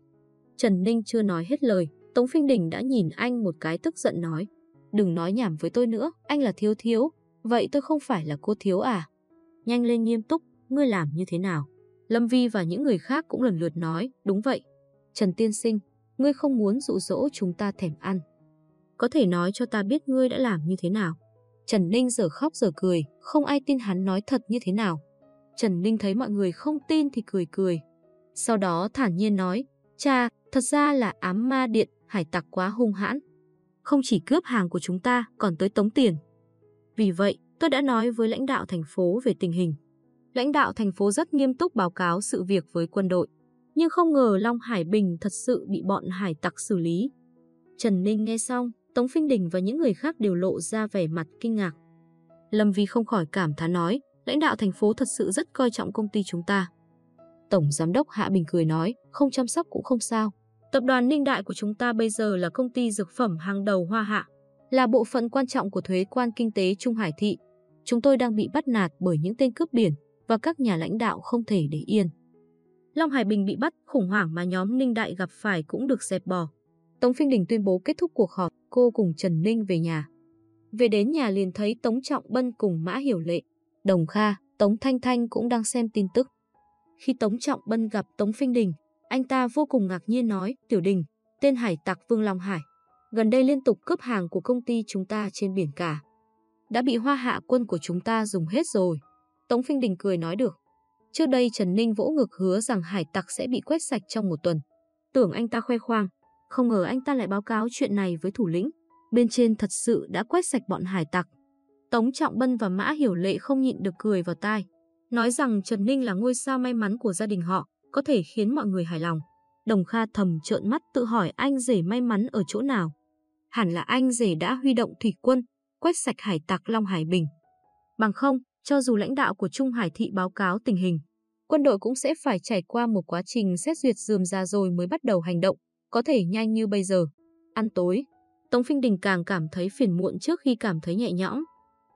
Trần Ninh chưa nói hết lời, Tống Phinh Đình đã nhìn anh một cái tức giận nói, đừng nói nhảm với tôi nữa, anh là thiếu thiếu, vậy tôi không phải là cô thiếu à? Nhanh lên nghiêm túc, ngươi làm như thế nào? Lâm Vi và những người khác cũng lần lượt nói, đúng vậy, Trần Tiên Sinh, ngươi không muốn dụ dỗ chúng ta thèm ăn. Có thể nói cho ta biết ngươi đã làm như thế nào. Trần Ninh giờ khóc giờ cười, không ai tin hắn nói thật như thế nào. Trần Ninh thấy mọi người không tin thì cười cười. Sau đó thản nhiên nói, cha, thật ra là ám ma điện, hải tặc quá hung hãn. Không chỉ cướp hàng của chúng ta, còn tới tống tiền. Vì vậy, tôi đã nói với lãnh đạo thành phố về tình hình. Lãnh đạo thành phố rất nghiêm túc báo cáo sự việc với quân đội nhưng không ngờ Long Hải Bình thật sự bị bọn hải tặc xử lý. Trần Ninh nghe xong, Tống Phinh Đình và những người khác đều lộ ra vẻ mặt kinh ngạc. Lâm Vi không khỏi cảm thán nói, lãnh đạo thành phố thật sự rất coi trọng công ty chúng ta. Tổng Giám đốc Hạ Bình cười nói, không chăm sóc cũng không sao. Tập đoàn Ninh Đại của chúng ta bây giờ là công ty dược phẩm hàng đầu Hoa Hạ, là bộ phận quan trọng của thuế quan kinh tế Trung Hải Thị. Chúng tôi đang bị bắt nạt bởi những tên cướp biển và các nhà lãnh đạo không thể để yên. Long Hải Bình bị bắt, khủng hoảng mà nhóm Ninh Đại gặp phải cũng được dẹp bỏ. Tống Phinh Đình tuyên bố kết thúc cuộc họp, cô cùng Trần Ninh về nhà. Về đến nhà liền thấy Tống Trọng Bân cùng Mã Hiểu Lệ, Đồng Kha, Tống Thanh Thanh cũng đang xem tin tức. Khi Tống Trọng Bân gặp Tống Phinh Đình, anh ta vô cùng ngạc nhiên nói, Tiểu Đình, tên hải tặc Vương Long Hải, gần đây liên tục cướp hàng của công ty chúng ta trên biển cả. Đã bị hoa hạ quân của chúng ta dùng hết rồi. Tống Phinh Đình cười nói được. Trước đây Trần Ninh vỗ ngực hứa rằng hải tặc sẽ bị quét sạch trong một tuần. Tưởng anh ta khoe khoang, không ngờ anh ta lại báo cáo chuyện này với thủ lĩnh. Bên trên thật sự đã quét sạch bọn hải tặc. Tống Trọng Bân và Mã Hiểu Lệ không nhịn được cười vào tai. Nói rằng Trần Ninh là ngôi sao may mắn của gia đình họ, có thể khiến mọi người hài lòng. Đồng Kha thầm trợn mắt tự hỏi anh rể may mắn ở chỗ nào. Hẳn là anh rể đã huy động thủy quân, quét sạch hải tặc Long Hải Bình. Bằng không, cho dù lãnh đạo của Trung Hải Thị báo cáo tình hình, quân đội cũng sẽ phải trải qua một quá trình xét duyệt dườm ra rồi mới bắt đầu hành động, có thể nhanh như bây giờ. Ăn tối, Tống Phinh Đình càng cảm thấy phiền muộn trước khi cảm thấy nhẹ nhõm.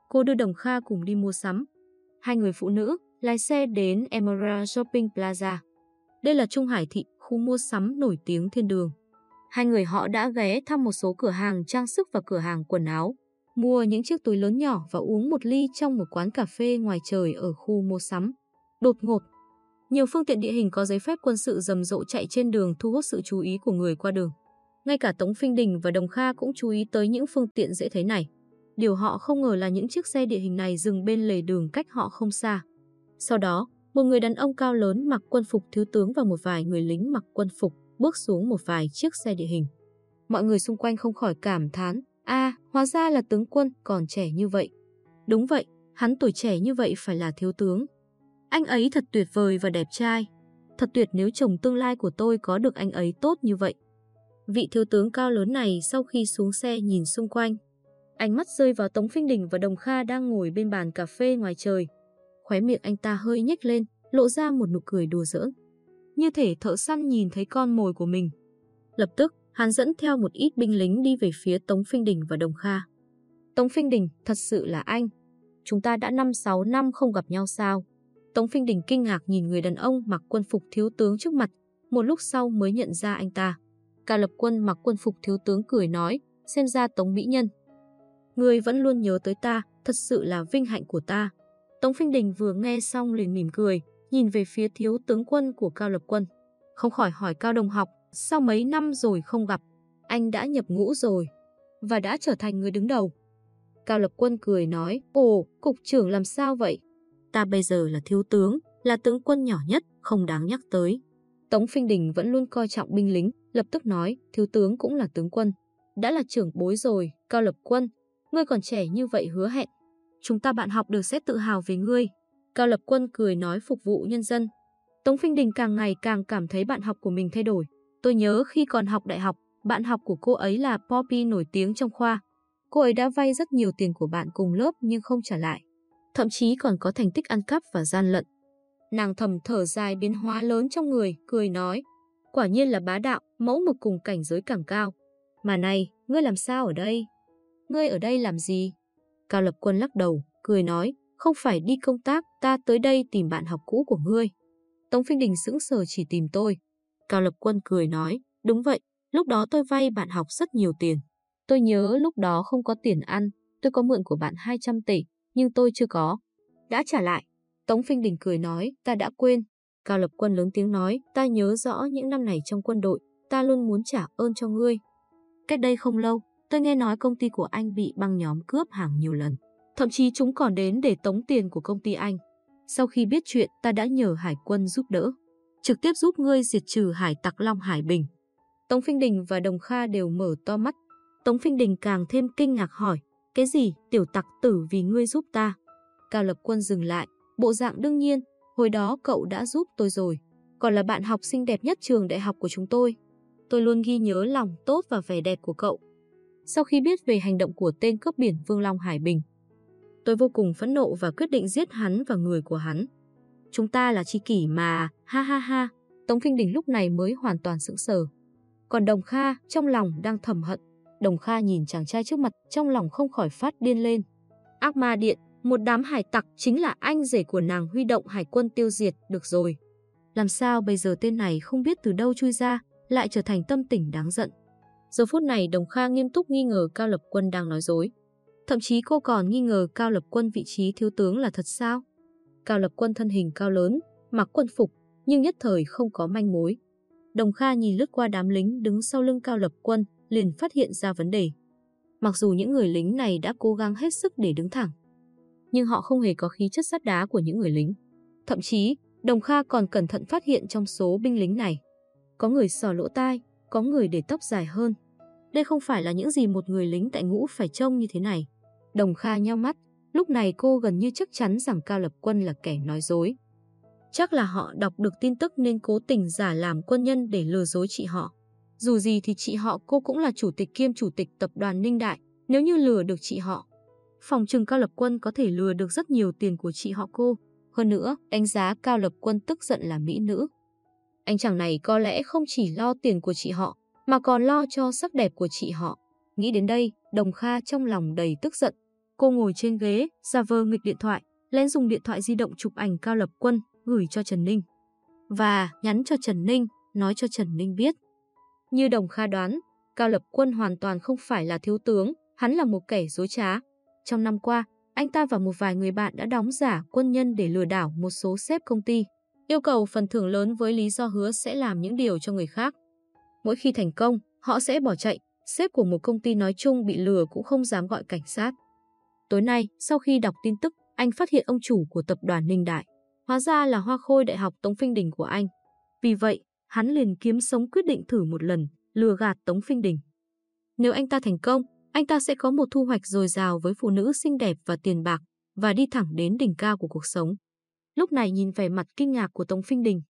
Cô đưa Đồng Kha cùng đi mua sắm. Hai người phụ nữ lái xe đến Emerald Shopping Plaza. Đây là Trung Hải Thị, khu mua sắm nổi tiếng thiên đường. Hai người họ đã ghé thăm một số cửa hàng trang sức và cửa hàng quần áo, mua những chiếc túi lớn nhỏ và uống một ly trong một quán cà phê ngoài trời ở khu mua sắm. Đột ngột, nhiều phương tiện địa hình có giấy phép quân sự rầm rộ chạy trên đường thu hút sự chú ý của người qua đường. Ngay cả Tống Phinh Đình và Đồng Kha cũng chú ý tới những phương tiện dễ thấy này. Điều họ không ngờ là những chiếc xe địa hình này dừng bên lề đường cách họ không xa. Sau đó, một người đàn ông cao lớn mặc quân phục thiếu tướng và một vài người lính mặc quân phục bước xuống một vài chiếc xe địa hình. Mọi người xung quanh không khỏi cảm thán, a, à, hóa ra là tướng quân còn trẻ như vậy. Đúng vậy, hắn tuổi trẻ như vậy phải là thiếu tướng. Anh ấy thật tuyệt vời và đẹp trai. Thật tuyệt nếu chồng tương lai của tôi có được anh ấy tốt như vậy. Vị thiếu tướng cao lớn này sau khi xuống xe nhìn xung quanh. Ánh mắt rơi vào Tống Phinh Đình và Đồng Kha đang ngồi bên bàn cà phê ngoài trời. Khóe miệng anh ta hơi nhếch lên, lộ ra một nụ cười đùa giỡn. Như thể thợ săn nhìn thấy con mồi của mình. Lập tức, hắn dẫn theo một ít binh lính đi về phía Tống Phinh Đình và Đồng Kha. Tống Phinh Đình, thật sự là anh. Chúng ta đã 5-6 năm không gặp nhau sao? Tống Phinh Đình kinh ngạc nhìn người đàn ông mặc quân phục thiếu tướng trước mặt, một lúc sau mới nhận ra anh ta. Cả Lập Quân mặc quân phục thiếu tướng cười nói, xem ra Tống Mỹ Nhân. Người vẫn luôn nhớ tới ta, thật sự là vinh hạnh của ta. Tống Phinh Đình vừa nghe xong liền mỉm cười, nhìn về phía thiếu tướng quân của Cao Lập Quân. Không khỏi hỏi Cao Đồng học, sau mấy năm rồi không gặp, anh đã nhập ngũ rồi, và đã trở thành người đứng đầu. Cao Lập Quân cười nói, ồ, cục trưởng làm sao vậy? Ta bây giờ là thiếu tướng, là tướng quân nhỏ nhất, không đáng nhắc tới. Tống Phinh Đình vẫn luôn coi trọng binh lính, lập tức nói, thiếu tướng cũng là tướng quân. Đã là trưởng bối rồi, Cao Lập Quân, ngươi còn trẻ như vậy hứa hẹn. Chúng ta bạn học được sẽ tự hào về ngươi. Cao Lập Quân cười nói phục vụ nhân dân. Tống Phinh Đình càng ngày càng cảm thấy bạn học của mình thay đổi. Tôi nhớ khi còn học đại học, bạn học của cô ấy là Poppy nổi tiếng trong khoa. Cô ấy đã vay rất nhiều tiền của bạn cùng lớp nhưng không trả lại. Thậm chí còn có thành tích ăn cắp và gian lận. Nàng thầm thở dài biến hóa lớn trong người, cười nói. Quả nhiên là bá đạo, mẫu mực cùng cảnh giới càng cao. Mà này, ngươi làm sao ở đây? Ngươi ở đây làm gì? Cao Lập Quân lắc đầu, cười nói, không phải đi công tác, ta tới đây tìm bạn học cũ của ngươi. Tống Phinh Đình sững sờ chỉ tìm tôi. Cao Lập Quân cười nói, đúng vậy, lúc đó tôi vay bạn học rất nhiều tiền. Tôi nhớ lúc đó không có tiền ăn, tôi có mượn của bạn 200 tỷ, nhưng tôi chưa có. Đã trả lại. Tống Phinh Đình cười nói, ta đã quên. Cao Lập Quân lớn tiếng nói, ta nhớ rõ những năm này trong quân đội, ta luôn muốn trả ơn cho ngươi. Cách đây không lâu, tôi nghe nói công ty của anh bị băng nhóm cướp hàng nhiều lần. Thậm chí chúng còn đến để tống tiền của công ty anh. Sau khi biết chuyện, ta đã nhờ hải quân giúp đỡ. Trực tiếp giúp ngươi diệt trừ hải tặc Long Hải Bình. Tống Phinh Đình và Đồng Kha đều mở to mắt. Tống Phinh Đình càng thêm kinh ngạc hỏi, cái gì, tiểu tặc tử vì ngươi giúp ta? Cao Lập Quân dừng lại, bộ dạng đương nhiên, hồi đó cậu đã giúp tôi rồi. Còn là bạn học sinh đẹp nhất trường đại học của chúng tôi. Tôi luôn ghi nhớ lòng tốt và vẻ đẹp của cậu. Sau khi biết về hành động của tên cướp biển Vương Long Hải Bình, tôi vô cùng phẫn nộ và quyết định giết hắn và người của hắn. Chúng ta là tri kỷ mà, ha ha ha. Tống Kinh Đình lúc này mới hoàn toàn sững sờ. Còn Đồng Kha trong lòng đang thầm hận. Đồng Kha nhìn chàng trai trước mặt trong lòng không khỏi phát điên lên. Ác ma điện, một đám hải tặc chính là anh rể của nàng huy động hải quân tiêu diệt, được rồi. Làm sao bây giờ tên này không biết từ đâu chui ra, lại trở thành tâm tỉnh đáng giận. Giờ phút này Đồng Kha nghiêm túc nghi ngờ Cao Lập Quân đang nói dối. Thậm chí cô còn nghi ngờ Cao Lập Quân vị trí thiếu tướng là thật sao? Cao Lập Quân thân hình cao lớn, mặc quân phục, nhưng nhất thời không có manh mối. Đồng Kha nhìn lướt qua đám lính đứng sau lưng Cao Lập Quân, liền phát hiện ra vấn đề. Mặc dù những người lính này đã cố gắng hết sức để đứng thẳng, nhưng họ không hề có khí chất sắt đá của những người lính. Thậm chí, Đồng Kha còn cẩn thận phát hiện trong số binh lính này. Có người sò lỗ tai, có người để tóc dài hơn. Đây không phải là những gì một người lính tại ngũ phải trông như thế này. Đồng Kha nheo mắt, lúc này cô gần như chắc chắn rằng Cao Lập Quân là kẻ nói dối. Chắc là họ đọc được tin tức nên cố tình giả làm quân nhân để lừa dối chị họ. Dù gì thì chị họ cô cũng là chủ tịch kiêm chủ tịch tập đoàn Ninh Đại, nếu như lừa được chị họ. Phòng trừng Cao Lập Quân có thể lừa được rất nhiều tiền của chị họ cô. Hơn nữa, đánh giá Cao Lập Quân tức giận là mỹ nữ. Anh chàng này có lẽ không chỉ lo tiền của chị họ, mà còn lo cho sắc đẹp của chị họ. Nghĩ đến đây, Đồng Kha trong lòng đầy tức giận. Cô ngồi trên ghế, giả vờ nghịch điện thoại, lén dùng điện thoại di động chụp ảnh Cao Lập Quân, gửi cho Trần Ninh. Và nhắn cho Trần Ninh, nói cho Trần Ninh biết. Như Đồng Kha đoán, Cao Lập Quân hoàn toàn không phải là thiếu tướng, hắn là một kẻ dối trá. Trong năm qua, anh ta và một vài người bạn đã đóng giả quân nhân để lừa đảo một số sếp công ty, yêu cầu phần thưởng lớn với lý do hứa sẽ làm những điều cho người khác. Mỗi khi thành công, họ sẽ bỏ chạy, sếp của một công ty nói chung bị lừa cũng không dám gọi cảnh sát. Tối nay, sau khi đọc tin tức, anh phát hiện ông chủ của tập đoàn Ninh Đại. Hóa ra là hoa khôi đại học Tống Phinh Đình của anh. Vì vậy, hắn liền kiếm sống quyết định thử một lần, lừa gạt Tống Phinh Đình. Nếu anh ta thành công, anh ta sẽ có một thu hoạch dồi dào với phụ nữ xinh đẹp và tiền bạc và đi thẳng đến đỉnh cao của cuộc sống. Lúc này nhìn vẻ mặt kinh ngạc của Tống Phinh Đình.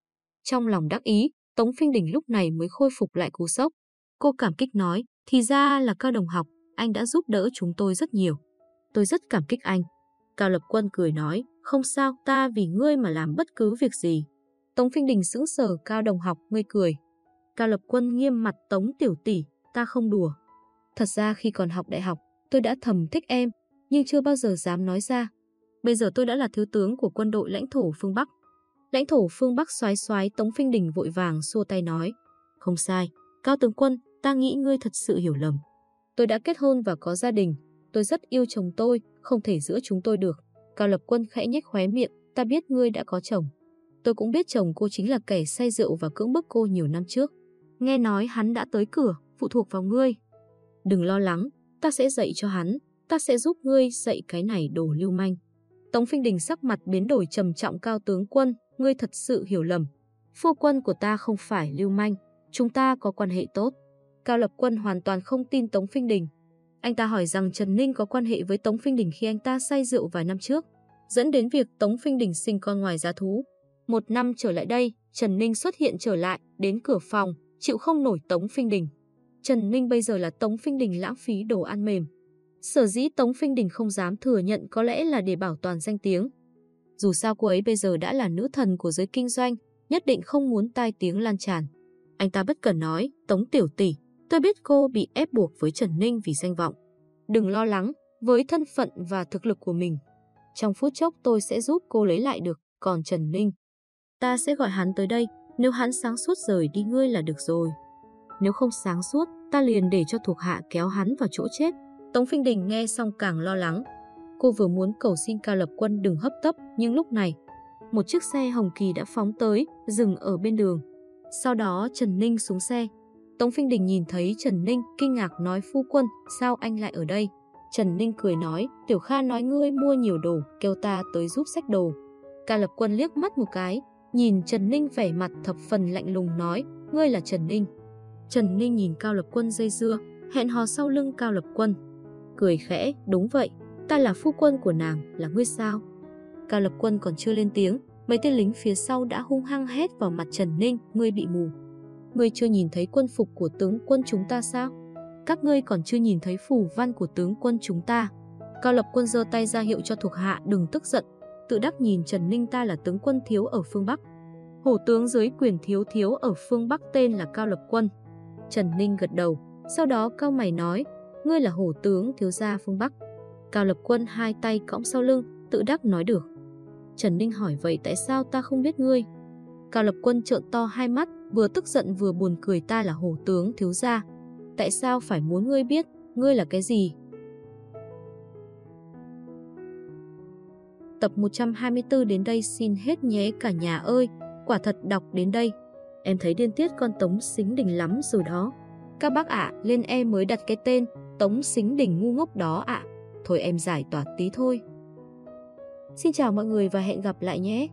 Trong lòng đắc ý, Tống Phinh Đình lúc này mới khôi phục lại cú sốc. Cô cảm kích nói, thì ra là cao đồng học, anh đã giúp đỡ chúng tôi rất nhiều. Tôi rất cảm kích anh. Cao Lập Quân cười nói, không sao, ta vì ngươi mà làm bất cứ việc gì. Tống Phinh Đình sững sờ Cao đồng học, ngươi cười. Cao Lập Quân nghiêm mặt Tống Tiểu Tỷ, ta không đùa. Thật ra khi còn học đại học, tôi đã thầm thích em, nhưng chưa bao giờ dám nói ra. Bây giờ tôi đã là thứ tướng của quân đội lãnh thổ phương Bắc. Lãnh thổ phương Bắc xoái xoái Tống Phinh Đình vội vàng xua tay nói. Không sai, Cao tướng quân, ta nghĩ ngươi thật sự hiểu lầm. Tôi đã kết hôn và có gia đình, tôi rất yêu chồng tôi, không thể giữa chúng tôi được. Cao Lập Quân khẽ nhếch khóe miệng, ta biết ngươi đã có chồng. Tôi cũng biết chồng cô chính là kẻ say rượu và cưỡng bức cô nhiều năm trước. Nghe nói hắn đã tới cửa, phụ thuộc vào ngươi. Đừng lo lắng, ta sẽ dạy cho hắn, ta sẽ giúp ngươi dạy cái này đồ lưu manh. Tống Phinh Đình sắc mặt biến đổi trầm trọng cao tướng quân, ngươi thật sự hiểu lầm. Phu quân của ta không phải lưu manh, chúng ta có quan hệ tốt. Cao Lập Quân hoàn toàn không tin Tống Phinh Đình. Anh ta hỏi rằng Trần Ninh có quan hệ với Tống Phinh Đình khi anh ta say rượu vài năm trước, dẫn đến việc Tống Phinh Đình sinh con ngoài giá thú. Một năm trở lại đây, Trần Ninh xuất hiện trở lại, đến cửa phòng, chịu không nổi Tống Phinh Đình. Trần Ninh bây giờ là Tống Phinh Đình lãng phí đồ ăn mềm. Sở dĩ Tống Phinh Đình không dám thừa nhận có lẽ là để bảo toàn danh tiếng. Dù sao cô ấy bây giờ đã là nữ thần của giới kinh doanh, nhất định không muốn tai tiếng lan tràn. Anh ta bất cần nói, Tống Tiểu Tỷ, tôi biết cô bị ép buộc với Trần Ninh vì danh vọng. Đừng lo lắng, với thân phận và thực lực của mình. Trong phút chốc tôi sẽ giúp cô lấy lại được, còn Trần Ninh. Ta sẽ gọi hắn tới đây, nếu hắn sáng suốt rời đi ngươi là được rồi. Nếu không sáng suốt, ta liền để cho thuộc hạ kéo hắn vào chỗ chết. Tống Phinh Đình nghe xong càng lo lắng. Cô vừa muốn cầu xin Cao Lập Quân đừng hấp tấp, nhưng lúc này, một chiếc xe Hồng Kỳ đã phóng tới, dừng ở bên đường. Sau đó Trần Ninh xuống xe. Tống Phinh Đình nhìn thấy Trần Ninh, kinh ngạc nói phu quân, sao anh lại ở đây? Trần Ninh cười nói, Tiểu Kha nói ngươi mua nhiều đồ, kêu ta tới giúp sách đồ. Cao Lập Quân liếc mắt một cái, nhìn Trần Ninh vẻ mặt thập phần lạnh lùng nói, ngươi là Trần Ninh. Trần Ninh nhìn Cao Lập Quân dây dưa, hẹn hò sau lưng Cao Lập Quân. Cười khẽ, đúng vậy, ta là phu quân của nàng, là ngươi sao? Cao Lập Quân còn chưa lên tiếng, mấy tên lính phía sau đã hung hăng hét vào mặt Trần Ninh, ngươi bị mù. Ngươi chưa nhìn thấy quân phục của tướng quân chúng ta sao? Các ngươi còn chưa nhìn thấy phù văn của tướng quân chúng ta. Cao Lập Quân giơ tay ra hiệu cho thuộc hạ đừng tức giận, tự đắc nhìn Trần Ninh ta là tướng quân thiếu ở phương Bắc. Hổ tướng dưới quyền thiếu thiếu ở phương Bắc tên là Cao Lập Quân. Trần Ninh gật đầu, sau đó cao mày nói, ngươi là hổ tướng thiếu gia phương Bắc. Cao Lập Quân hai tay cõng sau lưng, tự đắc nói được. Trần Ninh hỏi vậy tại sao ta không biết ngươi? Cao Lập Quân trợn to hai mắt, vừa tức giận vừa buồn cười ta là hổ tướng thiếu gia. Tại sao phải muốn ngươi biết, ngươi là cái gì? Tập 124 đến đây xin hết nhé cả nhà ơi, quả thật đọc đến đây. Em thấy điên tiết con Tống Xính Đình lắm rồi đó. Các bác ạ, lên em mới đặt cái tên Tống Xính đỉnh ngu ngốc đó ạ. Thôi em giải tỏa tí thôi. Xin chào mọi người và hẹn gặp lại nhé.